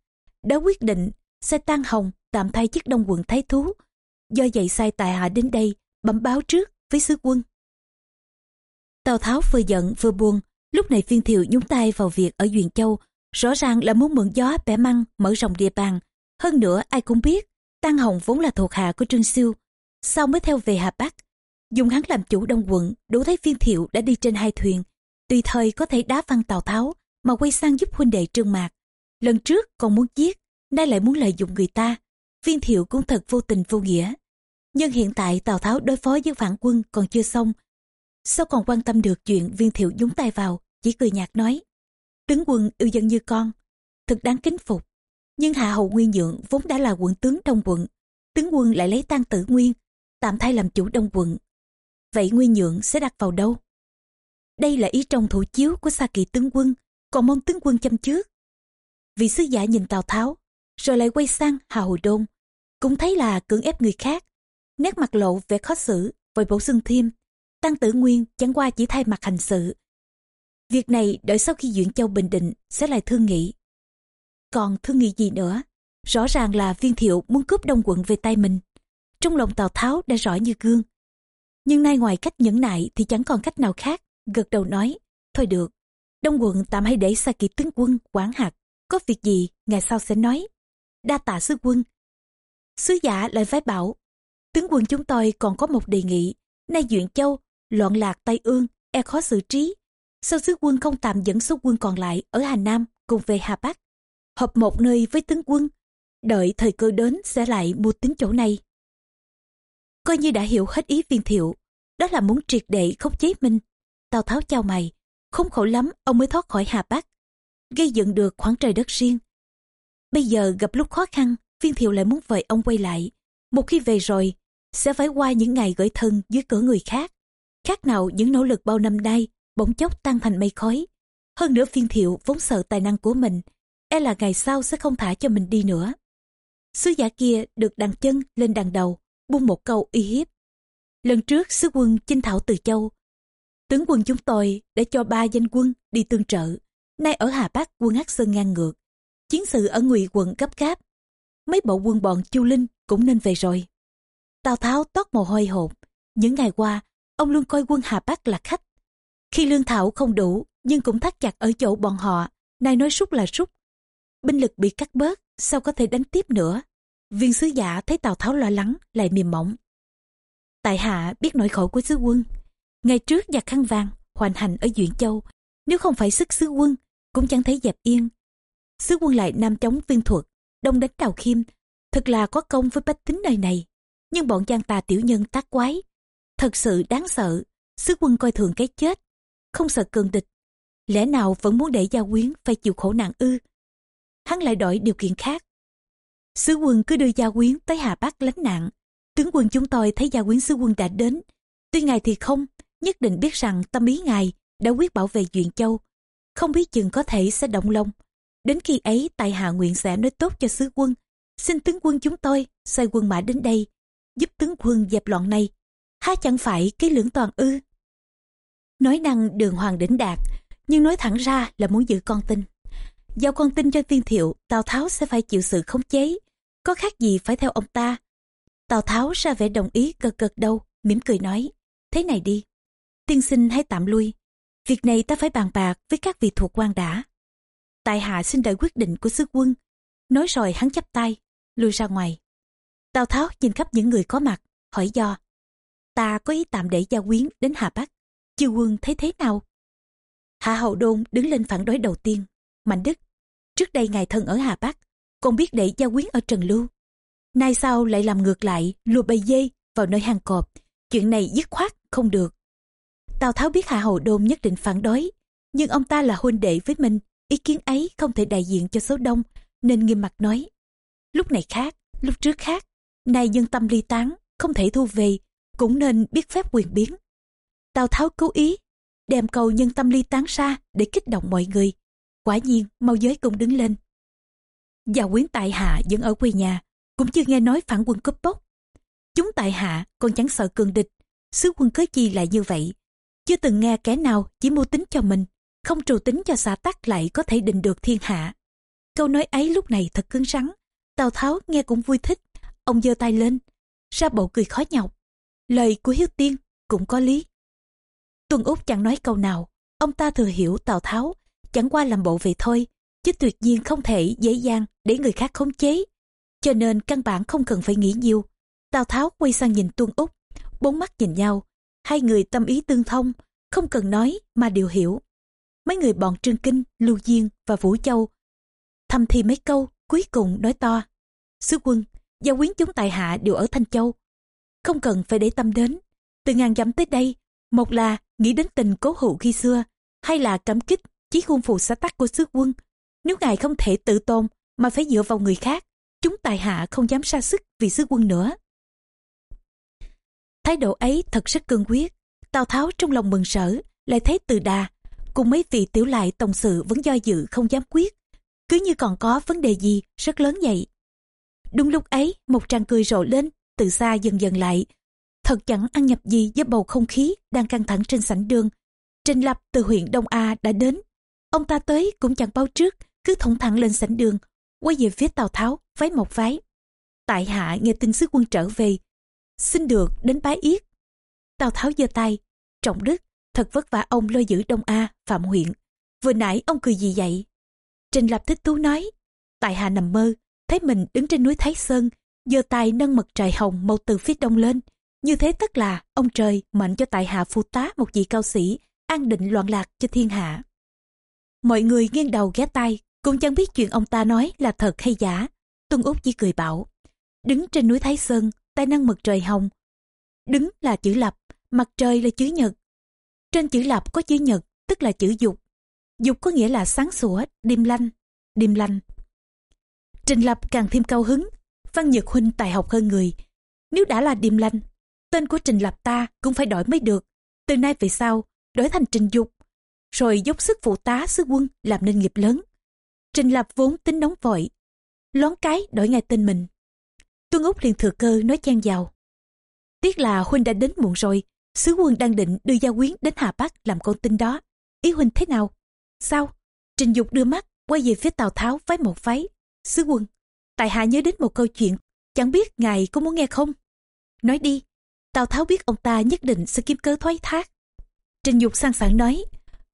Đã quyết định sẽ tan hồng tạm thay chức đông quận thái thú. Do vậy sai tại hạ đến đây bẩm báo trước với sứ quân. Tào Tháo vừa giận vừa buồn, lúc này phiên thiệu nhúng tay vào việc ở Duyện Châu, rõ ràng là muốn mượn gió bẻ măng, mở rộng địa bàn. Hơn nữa ai cũng biết, Tăng Hồng vốn là thuộc hạ của Trương Siêu, sau mới theo về Hà Bắc. Dùng hắn làm chủ đông quận, đủ thấy phiên thiệu đã đi trên hai thuyền, tùy thời có thể đá văng Tào Tháo mà quay sang giúp huynh đệ Trương Mạc. Lần trước còn muốn giết, nay lại muốn lợi dụng người ta. Viên thiệu cũng thật vô tình vô nghĩa. Nhưng hiện tại Tào Tháo đối phó với phản quân còn chưa xong, Sao còn quan tâm được chuyện viên thiệu nhúng tay vào, chỉ cười nhạt nói. Tướng quân yêu dân như con, thực đáng kính phục. Nhưng Hạ Hậu Nguyên Nhượng vốn đã là quận tướng đông quận. Tướng quân lại lấy tang tử nguyên, tạm thay làm chủ đông quận. Vậy Nguyên Nhượng sẽ đặt vào đâu? Đây là ý trong thủ chiếu của Sa Kỳ tướng quân, còn mong tướng quân chăm trước. Vị sứ giả nhìn Tào Tháo, rồi lại quay sang Hà Hồi Đôn. Cũng thấy là cưỡng ép người khác. Nét mặt lộ vẻ khó xử, vội bổ sung thêm. Tăng Tử Nguyên chẳng qua chỉ thay mặt hành sự. Việc này đợi sau khi Duyện Châu bình định sẽ lại thương nghị. Còn thương nghị gì nữa? Rõ ràng là viên thiệu muốn cướp đông quận về tay mình. Trong lòng Tào Tháo đã rõ như gương. Nhưng nay ngoài cách nhẫn nại thì chẳng còn cách nào khác. Gật đầu nói, thôi được. Đông quận tạm hay để xa kỵ tướng quân, quản hạt. Có việc gì, ngày sau sẽ nói. Đa tạ sứ quân. Sứ giả lại vái bảo, tướng quân chúng tôi còn có một đề nghị. Nay Duyện Châu loạn lạc Tây Ương, e khó xử trí. sau sứ quân không tạm dẫn số quân còn lại ở Hà Nam cùng về Hà Bắc, hợp một nơi với tướng quân, đợi thời cơ đến sẽ lại mua tính chỗ này. Coi như đã hiểu hết ý viên thiệu, đó là muốn triệt đệ không chế mình. Tào Tháo chào mày, không khổ lắm ông mới thoát khỏi Hà Bắc, gây dựng được khoảng trời đất riêng. Bây giờ gặp lúc khó khăn, viên thiệu lại muốn vời ông quay lại. Một khi về rồi, sẽ phải qua những ngày gửi thân dưới cửa người khác. Khác nào những nỗ lực bao năm nay, bỗng chốc tan thành mây khói. Hơn nữa phiên thiệu vốn sợ tài năng của mình, e là ngày sau sẽ không thả cho mình đi nữa. Sứ giả kia được đằng chân lên đằng đầu, buông một câu uy hiếp. Lần trước sứ quân chinh thảo từ châu, tướng quân chúng tôi đã cho ba danh quân đi tương trợ. Nay ở Hà Bắc quân Hắc Sơn ngang ngược, chiến sự ở Ngụy quận gấp gáp. Mấy bộ quân bọn Chu Linh cũng nên về rồi. Tào Tháo toát mồ hôi hột. Những ngày qua, ông luôn coi quân Hà Bắc là khách. Khi lương thảo không đủ, nhưng cũng thắt chặt ở chỗ bọn họ, nay nói rút là rút. Binh lực bị cắt bớt, sao có thể đánh tiếp nữa? Viên sứ giả thấy Tào Tháo lo lắng, lại mềm mỏng. Tại hạ biết nỗi khổ của sứ quân. Ngày trước giặc khăn vàng, hoành hành ở Duyện Châu, nếu không phải sức sứ quân, cũng chẳng thấy dẹp yên. Sứ quân lại nam chống viên thuật, đông đánh đào khiêm, thật là có công với bách tính nơi này. Nhưng bọn giang tà tiểu nhân tác quái, Thật sự đáng sợ, sứ quân coi thường cái chết, không sợ cường địch. Lẽ nào vẫn muốn để gia quyến phải chịu khổ nạn ư? Hắn lại đổi điều kiện khác. Sứ quân cứ đưa gia quyến tới Hà Bắc lánh nạn. Tướng quân chúng tôi thấy gia quyến sứ quân đã đến. Tuy ngài thì không, nhất định biết rằng tâm ý ngài đã quyết bảo vệ Duyện Châu. Không biết chừng có thể sẽ động lòng. Đến khi ấy tại hạ nguyện sẽ nói tốt cho sứ quân. Xin tướng quân chúng tôi xoay quân mã đến đây, giúp tướng quân dẹp loạn này há chẳng phải cái lưỡng toàn ư. Nói năng đường hoàng đỉnh đạt, nhưng nói thẳng ra là muốn giữ con tin. Giao con tin cho tiên thiệu, Tào Tháo sẽ phải chịu sự khống chế. Có khác gì phải theo ông ta. Tào Tháo ra vẻ đồng ý cực cực đâu, mỉm cười nói. Thế này đi, tiên sinh hãy tạm lui. Việc này ta phải bàn bạc với các vị thuộc quan đã. Tại hạ xin đợi quyết định của sứ quân. Nói rồi hắn chắp tay, lui ra ngoài. Tào Tháo nhìn khắp những người có mặt, hỏi do ta có ý tạm để gia quyến đến Hà Bắc. Chư quân thấy thế nào? Hạ Hậu Đôn đứng lên phản đối đầu tiên. Mạnh Đức, trước đây ngài thân ở Hà Bắc, còn biết để gia quyến ở Trần Lưu. Nay sau lại làm ngược lại, lùa bầy dê vào nơi hang cọp. Chuyện này dứt khoát, không được. Tào Tháo biết Hạ Hậu Đôn nhất định phản đối, nhưng ông ta là huynh đệ với mình, ý kiến ấy không thể đại diện cho số đông, nên nghiêm mặt nói. Lúc này khác, lúc trước khác, nay nhân tâm ly tán, không thể thu về, cũng nên biết phép quyền biến. Tào Tháo cố ý, đem cầu nhân tâm ly tán ra để kích động mọi người. Quả nhiên, mau giới cũng đứng lên. Và quyến tại hạ vẫn ở quê nhà, cũng chưa nghe nói phản quân cướp bóc. Chúng tại hạ còn chẳng sợ cường địch, sứ quân cớ chi lại như vậy. Chưa từng nghe kẻ nào chỉ mưu tính cho mình, không trù tính cho xã tắc lại có thể định được thiên hạ. Câu nói ấy lúc này thật cứng rắn, Tào Tháo nghe cũng vui thích, ông giơ tay lên, ra bộ cười khó nhọc. Lời của Hiếu Tiên cũng có lý. Tuân Úc chẳng nói câu nào, ông ta thừa hiểu Tào Tháo chẳng qua làm bộ vậy thôi, chứ tuyệt nhiên không thể dễ dàng để người khác khống chế. Cho nên căn bản không cần phải nghĩ nhiều. Tào Tháo quay sang nhìn Tuân Úc, bốn mắt nhìn nhau, hai người tâm ý tương thông, không cần nói mà đều hiểu. Mấy người bọn Trương Kinh, Lưu Diên và Vũ Châu thầm thì mấy câu, cuối cùng nói to. Sứ quân, gia quyến chúng tại hạ đều ở Thanh Châu. Không cần phải để tâm đến. Từ ngàn dặm tới đây, một là nghĩ đến tình cố hữu khi xưa, hay là cảm kích chí khuôn phù xã tắc của sứ quân. Nếu ngài không thể tự tôn mà phải dựa vào người khác, chúng tài hạ không dám xa sức vì sứ quân nữa. Thái độ ấy thật rất cương quyết. Tào Tháo trong lòng mừng sở, lại thấy từ đà, cùng mấy vị tiểu lại tổng sự vẫn do dự không dám quyết. Cứ như còn có vấn đề gì rất lớn vậy. Đúng lúc ấy, một tràng cười rộ lên, từ xa dần dần lại. Thật chẳng ăn nhập gì với bầu không khí đang căng thẳng trên sảnh đường. Trình Lập từ huyện Đông A đã đến. Ông ta tới cũng chẳng báo trước, cứ thủng thẳng lên sảnh đường, quay về phía Tào Tháo, váy một váy. Tại hạ nghe tin sứ quân trở về, xin được đến bái yết. Tào Tháo giơ tay, trọng đức, thật vất vả ông lo giữ Đông A, Phạm huyện. Vừa nãy ông cười gì vậy? Trình Lập thích thú nói, tại hạ nằm mơ, thấy mình đứng trên núi Thái Sơn, giơ tay nâng mật trời hồng màu từ phía đông lên. Như thế tất là ông trời mệnh cho tại hạ phu tá một vị cao sĩ, an định loạn lạc cho thiên hạ. Mọi người nghiêng đầu ghé tay, cũng chẳng biết chuyện ông ta nói là thật hay giả. Tuân Úc chỉ cười bảo, đứng trên núi Thái Sơn, tay nâng mật trời hồng. Đứng là chữ lập, mặt trời là chữ nhật. Trên chữ lập có chữ nhật, tức là chữ dục. Dục có nghĩa là sáng sủa, đêm lanh, đêm lanh. Trình Lập càng thêm cao hứng, Văn nhược Huynh tài học hơn người. Nếu đã là điềm lành tên của Trình Lập ta cũng phải đổi mới được. Từ nay về sau, đổi thành Trình Dục, rồi dốc sức phụ tá sứ quân làm nên nghiệp lớn. Trình Lập vốn tính nóng vội, lón cái đổi ngay tên mình. Tuân Úc liền thừa cơ nói chen vào. Tiếc là Huynh đã đến muộn rồi, sứ quân đang định đưa gia quyến đến Hà Bắc làm con tin đó. Ý Huynh thế nào? Sao? Trình Dục đưa mắt, quay về phía Tào Tháo với một váy. Sứ quân, tại hạ nhớ đến một câu chuyện, chẳng biết ngài có muốn nghe không? Nói đi, Tào Tháo biết ông ta nhất định sẽ kiếm cớ thoái thác. Trình Dục sang sảng nói,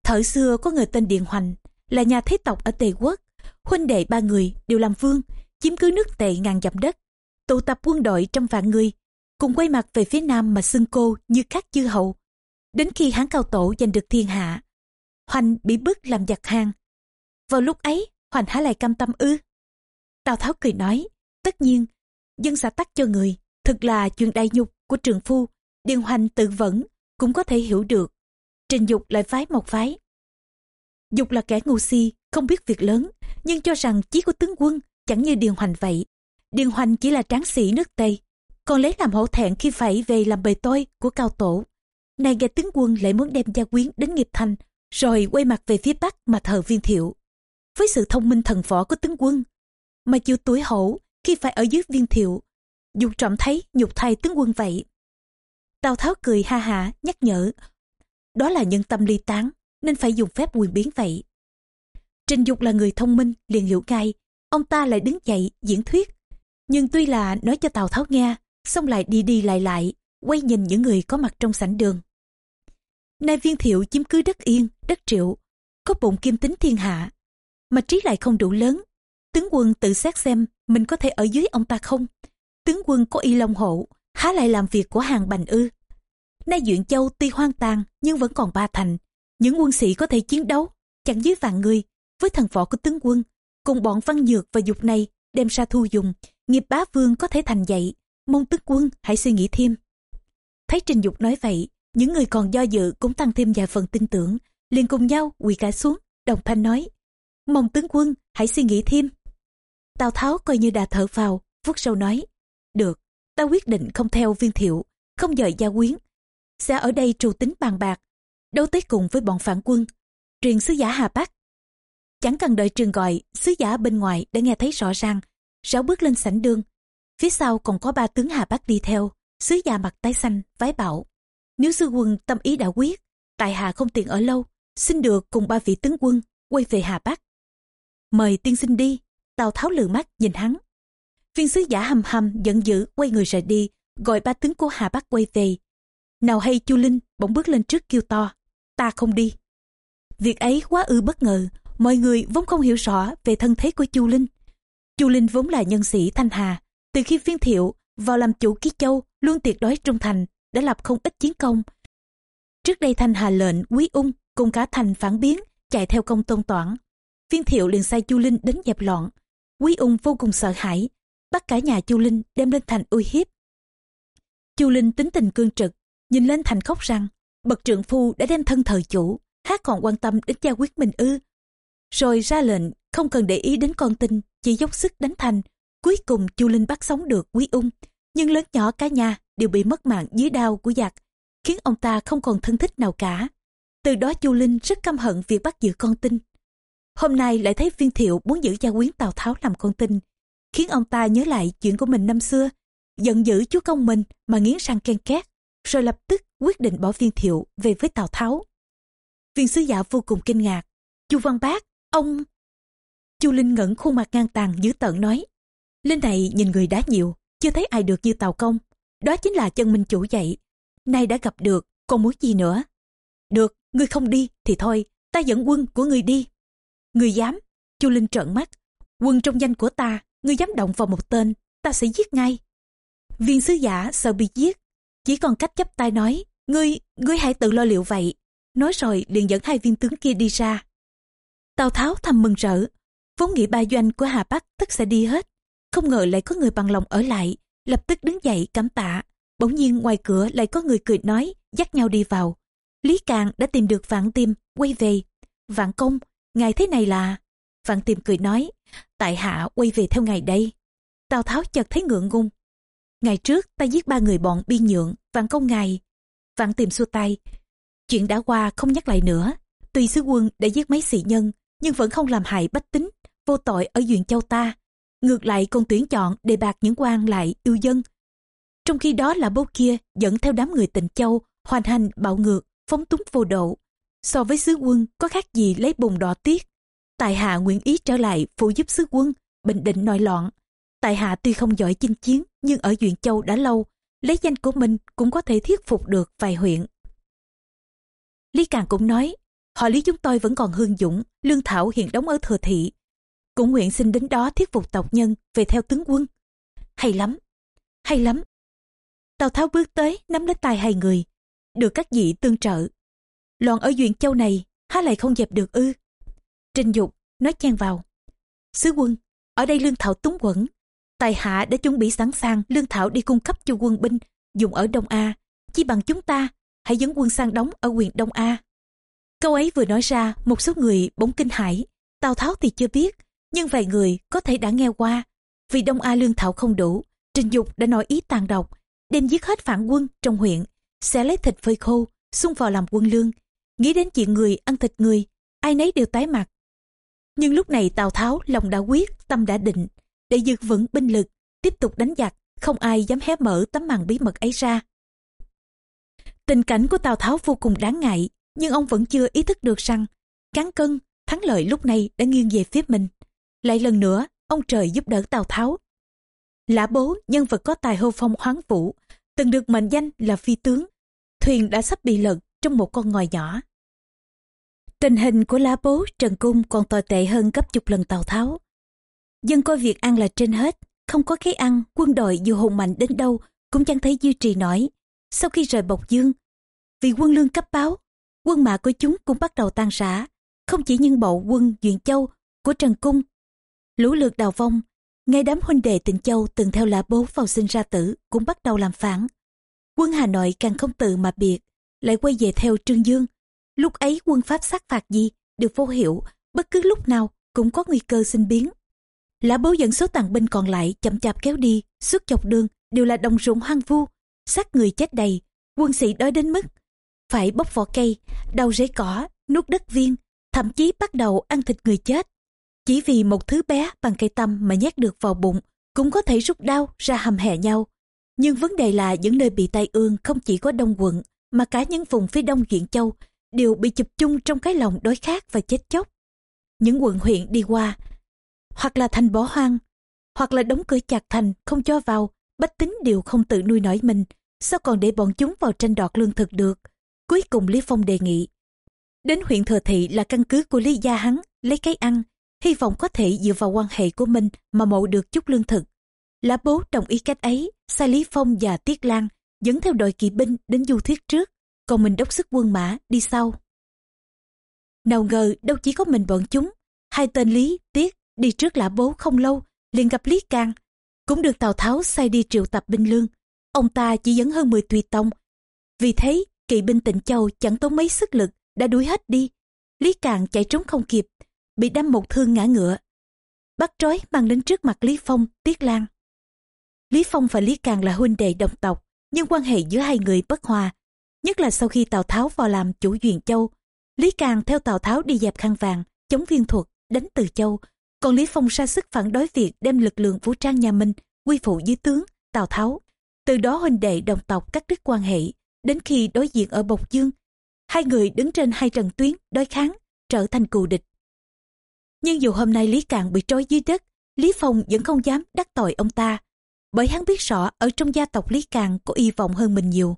thở xưa có người tên Điện Hoành, là nhà thế tộc ở Tề Quốc. Huynh đệ ba người đều làm vương, chiếm cứ nước tệ ngàn dặm đất. Tụ tập quân đội trăm vạn người, cùng quay mặt về phía nam mà xưng cô như các chư hậu. Đến khi hán cao tổ giành được thiên hạ, Hoành bị bức làm giặc hàng. Vào lúc ấy, Hoành há lại cam tâm ư? Tào Tháo cười nói, tất nhiên, dân xã tắc cho người, thực là chuyện đại nhục của trường phu, Điền Hoành tự vẫn, cũng có thể hiểu được. Trình Dục lại phái một phái. Dục là kẻ ngu si, không biết việc lớn, nhưng cho rằng chí của tướng quân chẳng như Điền Hoành vậy. Điền Hoành chỉ là tráng sĩ nước Tây, còn lấy làm hổ thẹn khi phải về làm bề tôi của cao tổ. Này nghe tướng quân lại muốn đem gia quyến đến nghiệp thành, rồi quay mặt về phía bắc mà thờ viên thiệu. Với sự thông minh thần võ của tướng quân, mà chịu tuổi hổ khi phải ở dưới viên thiệu, dục trọng thấy nhục thay tướng quân vậy. Tào Tháo cười ha hả nhắc nhở, đó là nhân tâm ly tán, nên phải dùng phép quyền biến vậy. Trình Dục là người thông minh, liền hiểu ngay, ông ta lại đứng dậy, diễn thuyết. Nhưng tuy là nói cho Tào Tháo nghe, xong lại đi đi lại lại, quay nhìn những người có mặt trong sảnh đường. Nay viên thiệu chiếm cứ đất yên, đất triệu, có bụng kim tính thiên hạ, mà trí lại không đủ lớn. Tướng quân tự xét xem mình có thể ở dưới ông ta không? Tướng quân có y long hộ, há lại làm việc của hàng bành ư? Nay Duyện Châu tuy hoang tàn nhưng vẫn còn ba thành, Những quân sĩ có thể chiến đấu, chẳng dưới vạn người, với thần võ của tướng quân, cùng bọn văn nhược và dục này đem ra thu dùng, nghiệp bá vương có thể thành dậy, mong tướng quân hãy suy nghĩ thêm. Thấy Trình Dục nói vậy, những người còn do dự cũng tăng thêm vài phần tin tưởng, liền cùng nhau quỳ cả xuống, đồng thanh nói, mong tướng quân hãy suy nghĩ thêm. Tào Tháo coi như đã thở vào, vuốt sâu nói, được, ta quyết định không theo viên thiệu, không dời gia quyến, sẽ ở đây trù tính bàn bạc, đấu tới cùng với bọn phản quân, truyền sứ giả Hà Bắc. Chẳng cần đợi trường gọi, sứ giả bên ngoài đã nghe thấy rõ ràng, ráo bước lên sảnh đường. Phía sau còn có ba tướng Hà Bắc đi theo, sứ giả mặt tái xanh, vái bảo. Nếu sư quân tâm ý đã quyết, tại hạ không tiện ở lâu, xin được cùng ba vị tướng quân quay về Hà Bắc. Mời tiên sinh đi, Tào Tháo lừ mắt nhìn hắn. Viên sứ giả hầm hầm giận dữ quay người rời đi, gọi ba tướng của Hà Bắc quay về. Nào hay Chu Linh bỗng bước lên trước kêu to, ta không đi. Việc ấy quá ư bất ngờ, mọi người vốn không hiểu rõ về thân thế của Chu Linh. Chu Linh vốn là nhân sĩ Thanh Hà, từ khi viên thiệu vào làm chủ ký châu luôn tuyệt đối trung thành, đã lập không ít chiến công. Trước đây Thanh Hà lệnh Quý Ung cùng cả thành phản biến, chạy theo công tôn toản. Viên thiệu liền sai Chu Linh đến dẹp loạn. Quý Ung vô cùng sợ hãi, bắt cả nhà Chu Linh đem lên thành uy hiếp. Chu Linh tính tình cương trực, nhìn lên thành khóc rằng, bậc trượng phu đã đem thân thời chủ, hát còn quan tâm đến gia quyết mình ư. Rồi ra lệnh, không cần để ý đến con tin, chỉ dốc sức đánh thành. Cuối cùng Chu Linh bắt sống được Quý Ung, nhưng lớn nhỏ cả nhà đều bị mất mạng dưới đao của giặc, khiến ông ta không còn thân thích nào cả. Từ đó Chu Linh rất căm hận việc bắt giữ con tin. Hôm nay lại thấy viên thiệu muốn giữ gia quyến Tào Tháo làm con tin, khiến ông ta nhớ lại chuyện của mình năm xưa, giận dữ chúa công mình mà nghiến răng ken két, rồi lập tức quyết định bỏ viên thiệu về với Tào Tháo. Viên sứ giả vô cùng kinh ngạc, chu Văn Bác, ông... Chu Linh ngẩn khuôn mặt ngang tàn dữ tợn nói, lên này nhìn người đá nhiều, chưa thấy ai được như Tào Công, đó chính là chân minh chủ vậy Nay đã gặp được, còn muốn gì nữa? Được, ngươi không đi thì thôi, ta dẫn quân của ngươi đi người dám, Chu Linh trợn mắt, quân trong danh của ta, ngươi dám động vào một tên, ta sẽ giết ngay. Viên sứ giả sợ bị giết, chỉ còn cách chấp tay nói, ngươi, ngươi hãy tự lo liệu vậy. Nói rồi liền dẫn hai viên tướng kia đi ra. Tào Tháo thầm mừng rỡ, vốn nghĩ ba doanh của Hà Bắc tất sẽ đi hết. Không ngờ lại có người bằng lòng ở lại, lập tức đứng dậy cảm tạ. Bỗng nhiên ngoài cửa lại có người cười nói, dắt nhau đi vào. Lý Càng đã tìm được Vạn tim quay về. Vạn Công, ngài thế này là... Vạn Tiêm cười nói, tại hạ quay về theo ngài đây. Tào Tháo chợt thấy ngượng ngung. Ngày trước ta giết ba người bọn biên nhượng, Vạn Công ngài. Vạn tìm xua tay. Chuyện đã qua không nhắc lại nữa. Tuy sứ quân đã giết mấy sĩ nhân, nhưng vẫn không làm hại bách tính, vô tội ở Duyện Châu ta. Ngược lại còn tuyển chọn đề bạc những quan lại yêu dân. Trong khi đó là bố kia dẫn theo đám người tịnh châu, hoàn hành bạo ngược, phóng túng vô độ. So với sứ quân có khác gì lấy bùn đỏ tiết. Tại hạ nguyện ý trở lại phụ giúp sứ quân, bình định nội loạn. Tại hạ tuy không giỏi chinh chiến, nhưng ở Duyện Châu đã lâu, lấy danh của mình cũng có thể thuyết phục được vài huyện. Lý Càng cũng nói, họ lý chúng tôi vẫn còn hương dũng, lương thảo hiện đóng ở thừa thị. Cũng nguyện xin đến đó thuyết phục tộc nhân về theo tướng quân. Hay lắm, hay lắm. Tào Tháo bước tới nắm lấy tay hai người, được các vị tương trợ. Loạn ở Duyện Châu này, há lại không dẹp được ư. Trình Dục nói chen vào. Sứ quân, ở đây lương thảo túng quẩn. Tài hạ đã chuẩn bị sẵn sàng lương thảo đi cung cấp cho quân binh dùng ở Đông A. Chỉ bằng chúng ta, hãy dẫn quân sang đóng ở huyện Đông A. Câu ấy vừa nói ra, một số người bỗng kinh hãi. Tào Tháo thì chưa biết, nhưng vài người có thể đã nghe qua. Vì Đông A lương thảo không đủ, Trình Dục đã nói ý tàn độc, đem giết hết phản quân trong huyện, sẽ lấy thịt phơi khô, xung vào làm quân lương. Nghĩ đến chuyện người ăn thịt người, ai nấy đều tái mặt. Nhưng lúc này Tào Tháo lòng đã quyết, tâm đã định, để giữ vững binh lực, tiếp tục đánh giặc, không ai dám hé mở tấm màn bí mật ấy ra. Tình cảnh của Tào Tháo vô cùng đáng ngại, nhưng ông vẫn chưa ý thức được rằng cán cân, thắng lợi lúc này đã nghiêng về phía mình. Lại lần nữa, ông trời giúp đỡ Tào Tháo. Lã bố, nhân vật có tài hô phong hoáng vũ, từng được mệnh danh là phi tướng. Thuyền đã sắp bị lật trong một con ngòi nhỏ. Tình hình của lá bố, Trần Cung còn tồi tệ hơn gấp chục lần Tào Tháo. Dân coi việc ăn là trên hết, không có cái ăn, quân đội dù hùng mạnh đến đâu cũng chẳng thấy duy trì nổi. Sau khi rời Bộc Dương, vì quân lương cấp báo, quân mã của chúng cũng bắt đầu tan rã. Không chỉ nhân bộ quân Duyện Châu của Trần Cung, lũ lượt đào vong, ngay đám huynh đệ tịnh Châu từng theo lã bố vào sinh ra tử cũng bắt đầu làm phản. Quân Hà Nội càng không tự mà biệt, lại quay về theo Trương Dương. Lúc ấy quân Pháp sát phạt gì đều vô hiệu, bất cứ lúc nào cũng có nguy cơ sinh biến. Lã bố dẫn số tàn binh còn lại chậm chạp kéo đi, suốt dọc đường đều là đồng ruộng hoang vu, xác người chết đầy, quân sĩ đói đến mức phải bóc vỏ cây, đầu rễ cỏ, nuốt đất viên, thậm chí bắt đầu ăn thịt người chết. Chỉ vì một thứ bé bằng cây tăm mà nhét được vào bụng cũng có thể rút đau ra hầm hè nhau. Nhưng vấn đề là những nơi bị tai ương không chỉ có đông quận mà cả những vùng phía đông Duyện Châu đều bị chụp chung trong cái lòng đói khát và chết chóc. Những quận huyện đi qua, hoặc là thành bỏ hoang, hoặc là đóng cửa chặt thành không cho vào, bách tính đều không tự nuôi nổi mình, sao còn để bọn chúng vào tranh đoạt lương thực được. Cuối cùng Lý Phong đề nghị. Đến huyện Thừa Thị là căn cứ của Lý Gia hắn, lấy cái ăn, hy vọng có thể dựa vào quan hệ của mình mà mộ được chút lương thực. Lá bố đồng ý cách ấy, sai Lý Phong và Tiết Lan dẫn theo đội kỵ binh đến du thuyết trước, còn mình đốc sức quân mã đi sau. Nào ngờ đâu chỉ có mình bọn chúng, hai tên Lý, Tiết đi trước lã bố không lâu, liền gặp Lý Can, cũng được Tào Tháo sai đi triệu tập binh lương. Ông ta chỉ dẫn hơn 10 tùy tông. Vì thế, kỵ binh tịnh châu chẳng tốn mấy sức lực, đã đuổi hết đi. Lý Càng chạy trốn không kịp, bị đâm một thương ngã ngựa. Bắt trói mang đến trước mặt Lý Phong, Tiết Lan. Lý Phong và Lý Càng là huynh đệ đồng tộc, nhưng quan hệ giữa hai người bất hòa. Nhất là sau khi Tào Tháo vào làm chủ Duyện Châu, Lý Càng theo Tào Tháo đi dẹp khăn vàng, chống viên thuật, đánh Từ Châu. Còn Lý Phong ra sức phản đối việc đem lực lượng vũ trang nhà Minh quy phụ dưới tướng Tào Tháo. Từ đó huynh đệ đồng tộc cắt đứt quan hệ, đến khi đối diện ở Bộc Dương, hai người đứng trên hai trận tuyến đối kháng, trở thành cù địch. Nhưng dù hôm nay Lý Càng bị trói dưới đất, Lý Phong vẫn không dám đắc tội ông ta, bởi hắn biết rõ ở trong gia tộc Lý Càng có y vọng hơn mình nhiều.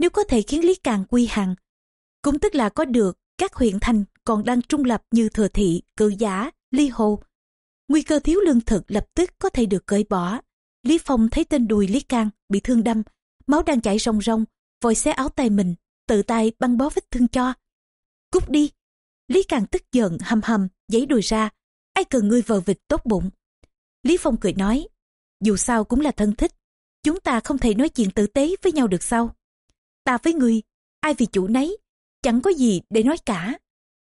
Nếu có thể khiến Lý Càng quy hàng, cũng tức là có được các huyện thành còn đang trung lập như Thừa Thị, Cự Giả, Ly Hồ. Nguy cơ thiếu lương thực lập tức có thể được cởi bỏ. Lý Phong thấy tên đùi Lý Càng bị thương đâm, máu đang chảy ròng ròng, vội xé áo tay mình, tự tay băng bó vết thương cho. Cút đi! Lý Càng tức giận hầm hầm, giấy đùi ra. Ai cần ngươi vờ vịt tốt bụng. Lý Phong cười nói, dù sao cũng là thân thích. Chúng ta không thể nói chuyện tử tế với nhau được sao? Ta với ngươi, ai vì chủ nấy, chẳng có gì để nói cả.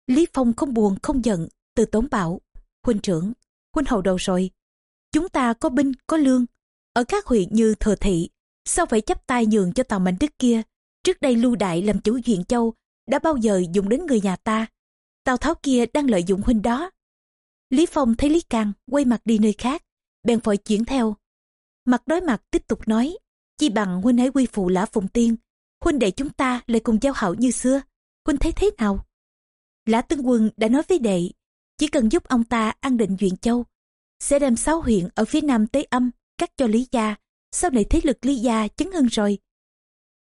Lý Phong không buồn không giận, từ tốn bảo. Huynh trưởng, huynh hầu đầu rồi. Chúng ta có binh, có lương. Ở các huyện như Thừa Thị, sao phải chấp tay nhường cho tàu mạnh đức kia? Trước đây Lưu Đại làm chủ huyện Châu, đã bao giờ dùng đến người nhà ta. Tào Tháo kia đang lợi dụng huynh đó. Lý Phong thấy Lý Càng quay mặt đi nơi khác, bèn vội chuyển theo. Mặt đối mặt tiếp tục nói, chi bằng huynh hãy quy phụ lã phùng tiên, huynh đệ chúng ta lại cùng giao hảo như xưa, huynh thấy thế nào? Lã Tướng Quân đã nói với đệ, chỉ cần giúp ông ta an định Duyện Châu, sẽ đem sáu huyện ở phía nam tế âm cắt cho Lý Gia, sau này thế lực Lý Gia chấn hơn rồi.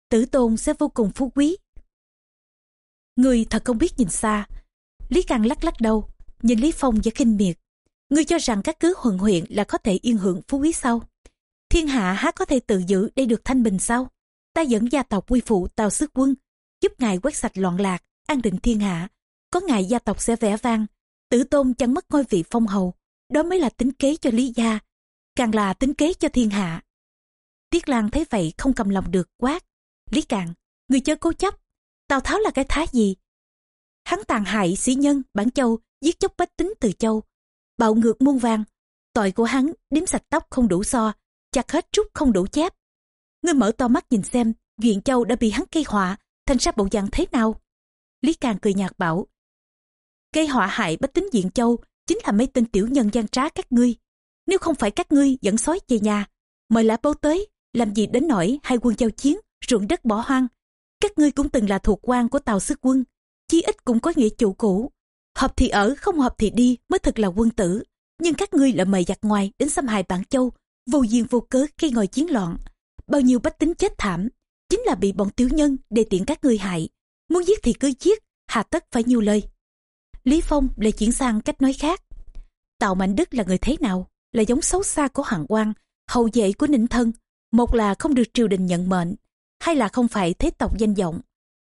Tử tôn sẽ vô cùng phú quý. Người thật không biết nhìn xa. Lý Càng lắc lắc đầu, nhìn Lý Phong và kinh miệt. Ngươi cho rằng các cứ huận huyện là có thể yên hưởng phú quý sau. Thiên hạ há có thể tự giữ để được thanh bình sao? Ta dẫn gia tộc quy phụ tào sức quân, giúp ngài quét sạch loạn lạc, an định thiên hạ. Có ngài gia tộc sẽ vẻ vang, tử tôn chẳng mất ngôi vị phong hầu. Đó mới là tính kế cho Lý gia, càng là tính kế cho thiên hạ. Tiết Lan thấy vậy không cầm lòng được quát. Lý cạn người chớ cố chấp, Tào Tháo là cái thái gì? Hắn tàn hại sĩ nhân, bản châu, giết chóc bách tính từ châu, bạo ngược muôn vàng. Tội của hắn đếm sạch tóc không đủ so, chặt hết trúc không đủ chép. Ngươi mở to mắt nhìn xem, Duyện Châu đã bị hắn gây họa, thành ra bộ dạng thế nào? Lý Càng cười nhạt bảo, gây họa hại bách tính Diện Châu chính là mấy tên tiểu nhân gian trá các ngươi. Nếu không phải các ngươi dẫn sói về nhà, mời lã bố tới, làm gì đến nỗi hai quân giao chiến, ruộng đất bỏ hoang. Các ngươi cũng từng là thuộc quan của tàu sức quân, chí ít cũng có nghĩa chủ cũ. Hợp thì ở, không hợp thì đi mới thực là quân tử. Nhưng các ngươi lại mời giặc ngoài đến xâm hại bản châu, vô duyên vô cớ khi ngồi chiến loạn. Bao nhiêu bách tính chết thảm, chính là bị bọn tiểu nhân để tiện các ngươi hại. Muốn giết thì cứ giết, hà tất phải nhiều lời. Lý Phong lại chuyển sang cách nói khác. Tào Mạnh Đức là người thế nào? Là giống xấu xa của Hoàng quan, hậu vệ của Ninh Thân. Một là không được triều đình nhận mệnh, hay là không phải thế tộc danh vọng.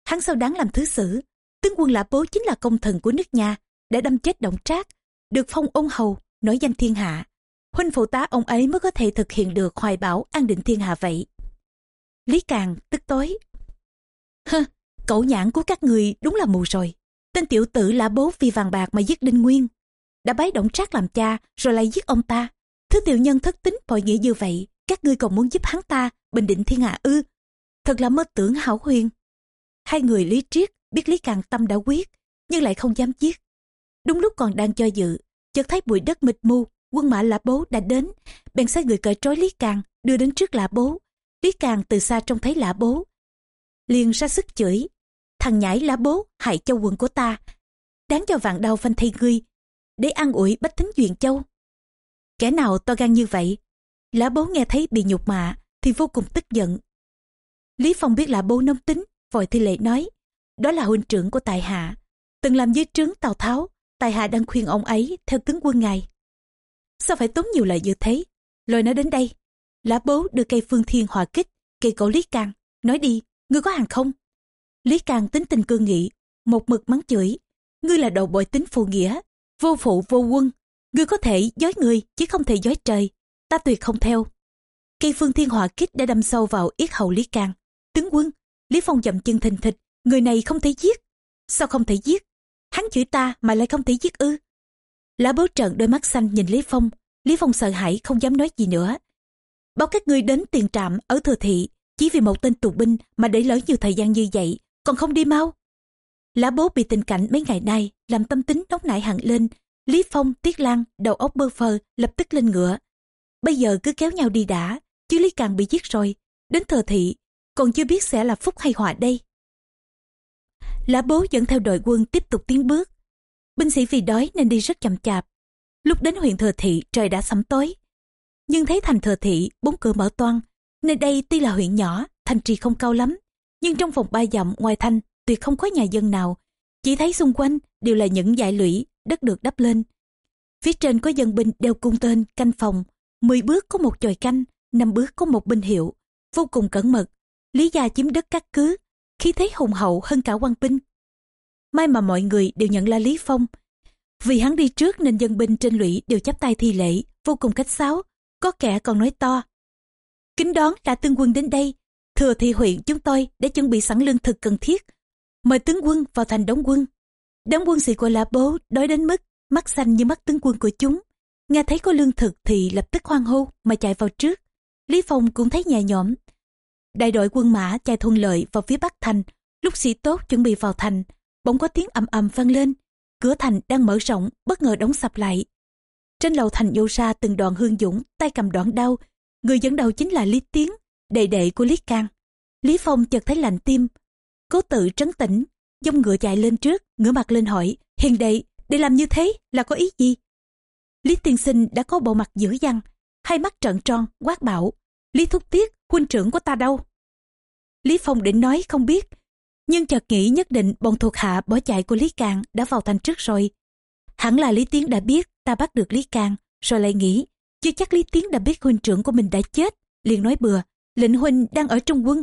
hắn sao đáng làm thứ sử Tướng quân Lã Bố chính là công thần của nước nhà, đã đâm chết động trác, được phong ôn hầu, nổi danh thiên hạ. Huynh phụ tá ông ấy mới có thể thực hiện được hoài bảo an định thiên hạ vậy. Lý Càng tức tối. Hơ, cậu nhãn của các người đúng là mù rồi. Tên tiểu tử là Bố vì vàng bạc mà giết Đinh Nguyên. Đã bái động trác làm cha rồi lại giết ông ta. Thứ tiểu nhân thất tính bội nghĩa như vậy, các ngươi còn muốn giúp hắn ta bình định thiên hạ ư. Thật là mơ tưởng hảo huyền. Hai người lý triết biết Lý Càng tâm đã quyết, nhưng lại không dám giết. Đúng lúc còn đang cho dự, chợt thấy bụi đất mịt mù, quân mã lã bố đã đến, bèn sai người cởi trói Lý Càng, đưa đến trước lã bố. Lý Càng từ xa trông thấy lã bố, liền ra sức chửi. Thằng nhãi lã bố hại châu quần của ta, đáng cho vạn đau phanh thay ngươi, để ăn ủi bách tính duyện châu. Kẻ nào to gan như vậy? Lã bố nghe thấy bị nhục mạ, thì vô cùng tức giận. Lý Phong biết lã bố nông tính, vội thi lệ nói, đó là huynh trưởng của tài hạ, từng làm dưới trướng Tào Tháo, tài hạ đang khuyên ông ấy theo tướng quân ngài. Sao phải tốn nhiều lời như thế? Lời nói đến đây, lá bố đưa cây phương thiên hòa kích, cây cổ Lý Càng, nói đi, ngươi có hàng không? Lý Càng tính tình cương nghị, một mực mắng chửi, ngươi là đầu bội tính phụ nghĩa, vô phụ vô quân, ngươi có thể dối người chứ không thể dối trời, ta tuyệt không theo. Cây phương thiên hỏa kích đã đâm sâu vào yết hầu Lý Càng. Tướng quân, Lý Phong dậm chân thình thịch, người này không thể giết. Sao không thể giết? Hắn chửi ta mà lại không thể giết ư? Lá bố trợn đôi mắt xanh nhìn Lý Phong, Lý Phong sợ hãi không dám nói gì nữa. Báo các ngươi đến tiền trạm ở thừa thị, chỉ vì một tên tù binh mà để lỡ nhiều thời gian như vậy, còn không đi mau. Lá bố bị tình cảnh mấy ngày nay làm tâm tính nóng nảy hẳn lên. Lý Phong, Tiết Lan, đầu óc bơ phơ, lập tức lên ngựa. Bây giờ cứ kéo nhau đi đã, chứ Lý Càng bị giết rồi. Đến thừa thị, còn chưa biết sẽ là phúc hay họa đây. Lã bố dẫn theo đội quân tiếp tục tiến bước. Binh sĩ vì đói nên đi rất chậm chạp. Lúc đến huyện thừa thị trời đã sẫm tối. Nhưng thấy thành thừa thị bốn cửa mở toang. Nơi đây tuy là huyện nhỏ, thành trì không cao lắm. Nhưng trong vòng ba dặm ngoài thành tuyệt không có nhà dân nào. Chỉ thấy xung quanh đều là những dải lũy, đất được đắp lên. Phía trên có dân binh đeo cung tên, canh phòng. Mười bước có một chòi canh, năm bước có một binh hiệu. Vô cùng cẩn mật. Lý gia chiếm đất cắt cứ, khí thế hùng hậu hơn cả quan binh. May mà mọi người đều nhận là Lý Phong. Vì hắn đi trước nên dân binh trên lũy đều chắp tay thi lễ, vô cùng cách sáo, có kẻ còn nói to. Kính đón đã tướng quân đến đây, thừa thị huyện chúng tôi đã chuẩn bị sẵn lương thực cần thiết. Mời tướng quân vào thành đóng quân. Đóng quân sĩ của lã bố đói đến mức mắt xanh như mắt tướng quân của chúng. Nghe thấy có lương thực thì lập tức hoang hô mà chạy vào trước. Lý Phong cũng thấy nhẹ nhõm. Đại đội quân mã chạy thuận lợi vào phía bắc thành. Lúc sĩ tốt chuẩn bị vào thành, bỗng có tiếng ầm ầm vang lên. Cửa thành đang mở rộng, bất ngờ đóng sập lại. Trên lầu thành nhô ra từng đoàn hương dũng, tay cầm đoạn đao. Người dẫn đầu chính là Lý Tiến, đệ đệ của Lý Cang. Lý Phong chợt thấy lạnh tim. Cố tự trấn tĩnh, dông ngựa chạy lên trước, ngửa mặt lên hỏi, hiền đệ, để làm như thế là có ý gì? Lý tiên sinh đã có bộ mặt dữ dằn, hai mắt trợn tròn, quát bảo. Lý thúc tiết, huynh trưởng của ta đâu? Lý Phong định nói không biết, nhưng chợt nghĩ nhất định bọn thuộc hạ bỏ chạy của Lý Càng đã vào thành trước rồi. Hẳn là Lý Tiến đã biết ta bắt được Lý Càng, rồi lại nghĩ, chưa chắc Lý Tiến đã biết huynh trưởng của mình đã chết, liền nói bừa, lệnh huynh đang ở trong quân,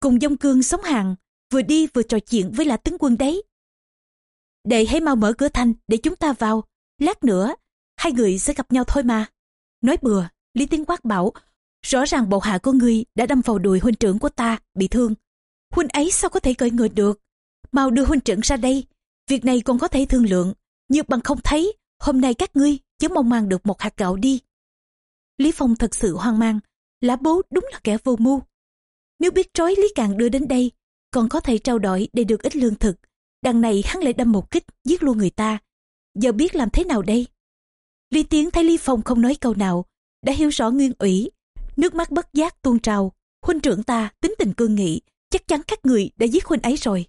cùng dông cương sống hàng, vừa đi vừa trò chuyện với là tướng quân đấy. Đệ hãy mau mở cửa thành để chúng ta vào, lát nữa, hai người sẽ gặp nhau thôi mà. Nói bừa, Lý Tiến quát bảo, rõ ràng bộ hạ của ngươi đã đâm vào đùi huynh trưởng của ta, bị thương. Huynh ấy sao có thể cởi người được? Mau đưa huynh trưởng ra đây, việc này còn có thể thương lượng, như bằng không thấy, hôm nay các ngươi chớ mong mang được một hạt gạo đi. Lý Phong thật sự hoang mang, lá bố đúng là kẻ vô mưu. Nếu biết trói Lý Càng đưa đến đây, còn có thể trao đổi để được ít lương thực. Đằng này hắn lại đâm một kích, giết luôn người ta. Giờ biết làm thế nào đây? Lý Tiến thấy Lý Phong không nói câu nào, đã hiểu rõ nguyên ủy. Nước mắt bất giác tuôn trào. Huynh trưởng ta tính tình cương nghị, chắc chắn các người đã giết huynh ấy rồi.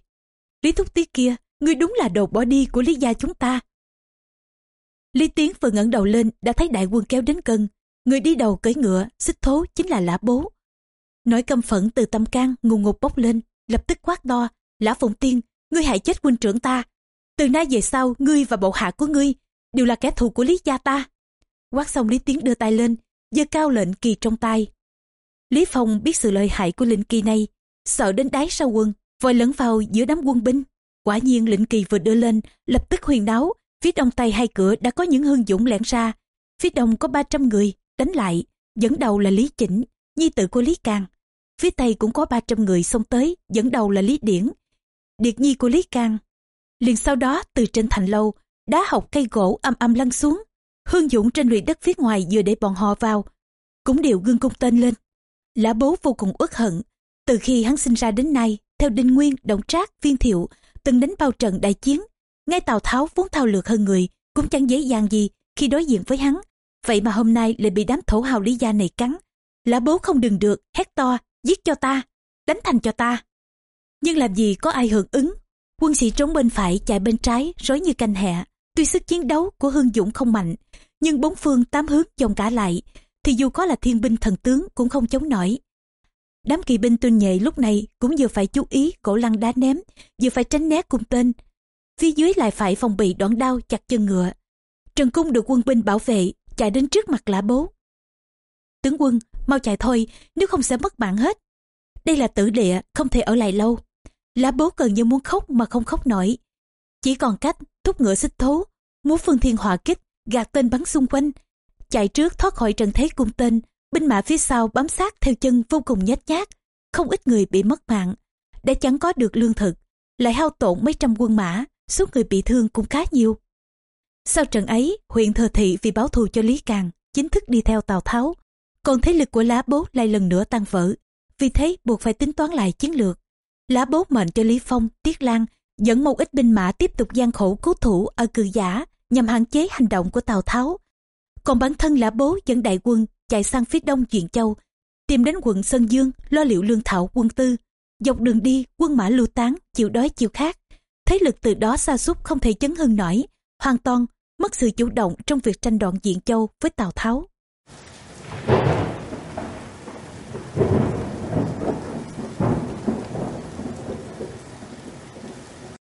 Lý Thúc Tí kia, ngươi đúng là đồ bỏ đi của Lý gia chúng ta. Lý Tiến vừa ngẩng đầu lên đã thấy đại quân kéo đến cân. Người đi đầu cưỡi ngựa, xích thố chính là lã bố. Nỗi căm phẫn từ tâm can ngùng ngục bốc lên, lập tức quát to, lã phụng tiên, ngươi hại chết huynh trưởng ta. Từ nay về sau, ngươi và bộ hạ của ngươi đều là kẻ thù của Lý gia ta. Quát xong Lý Tiến đưa tay lên, giơ cao lệnh kỳ trong tay. Lý Phong biết sự lợi hại của lệnh kỳ này, sợ đến đáy sau quân, vội lẫn vào giữa đám quân binh. Quả nhiên lệnh kỳ vừa đưa lên lập tức huyền náo. Phía đông tây hai cửa đã có những hương dũng lẻn ra. Phía đông có 300 người đánh lại dẫn đầu là lý chỉnh nhi tử của lý cang phía tây cũng có 300 người xông tới dẫn đầu là lý điển. Điệt nhi của lý cang liền sau đó từ trên thành lâu đá học cây gỗ âm âm lăn xuống. Hương dũng trên luyện đất phía ngoài vừa để bọn họ vào. Cũng đều gương cung tên lên. Lã bố vô cùng uất hận từ khi hắn sinh ra đến nay, theo đinh nguyên động trác, viên thiệu, từng đánh bao trận đại chiến. Ngay tào tháo vốn thao lược hơn người, cũng chẳng dễ dàng gì khi đối diện với hắn. Vậy mà hôm nay lại bị đám thổ hào lý gia này cắn. Lã bố không đừng được, hét to, giết cho ta, đánh thành cho ta. Nhưng làm gì có ai hưởng ứng? Quân sĩ trốn bên phải chạy bên trái, rối như canh hẹ tuy sức chiến đấu của hương dũng không mạnh, nhưng bốn phương tám hướng dòng cả lại, thì dù có là thiên binh thần tướng cũng không chống nổi đám kỳ binh tuân nhệ lúc này cũng vừa phải chú ý cổ lăng đá ném, vừa phải tránh né cung tên. Phía dưới lại phải phòng bị đoạn đao chặt chân ngựa. Trần cung được quân binh bảo vệ, chạy đến trước mặt lã bố. Tướng quân, mau chạy thôi, nếu không sẽ mất mạng hết. Đây là tử địa, không thể ở lại lâu. Lá bố gần như muốn khóc mà không khóc nổi. Chỉ còn cách thúc ngựa xích thố, múa phương thiên hỏa kích, gạt tên bắn xung quanh, chạy trước thoát khỏi trận thế cung tên binh mã phía sau bám sát theo chân vô cùng nhét nhát không ít người bị mất mạng. Đã chẳng có được lương thực, lại hao tổn mấy trăm quân mã, số người bị thương cũng khá nhiều. Sau trận ấy, huyện thừa thị vì báo thù cho lý càng, chính thức đi theo tào tháo. Còn thế lực của lá bố lại lần nữa tan vỡ, vì thế buộc phải tính toán lại chiến lược. Lá bố mệnh cho lý phong, tiết lan dẫn một ít binh mã tiếp tục gian khổ cứu thủ ở cự giả nhằm hạn chế hành động của tào tháo. Còn bản thân lã bố dẫn đại quân chạy sang phía đông diện châu, tìm đến quận sơn dương, lo liệu lương thảo quân tư. Dọc đường đi, quân mã lưu tán, chịu đói chịu khát. Thế lực từ đó xa xúc không thể chấn hưng nổi, hoàn toàn mất sự chủ động trong việc tranh đoạn diện châu với tào tháo.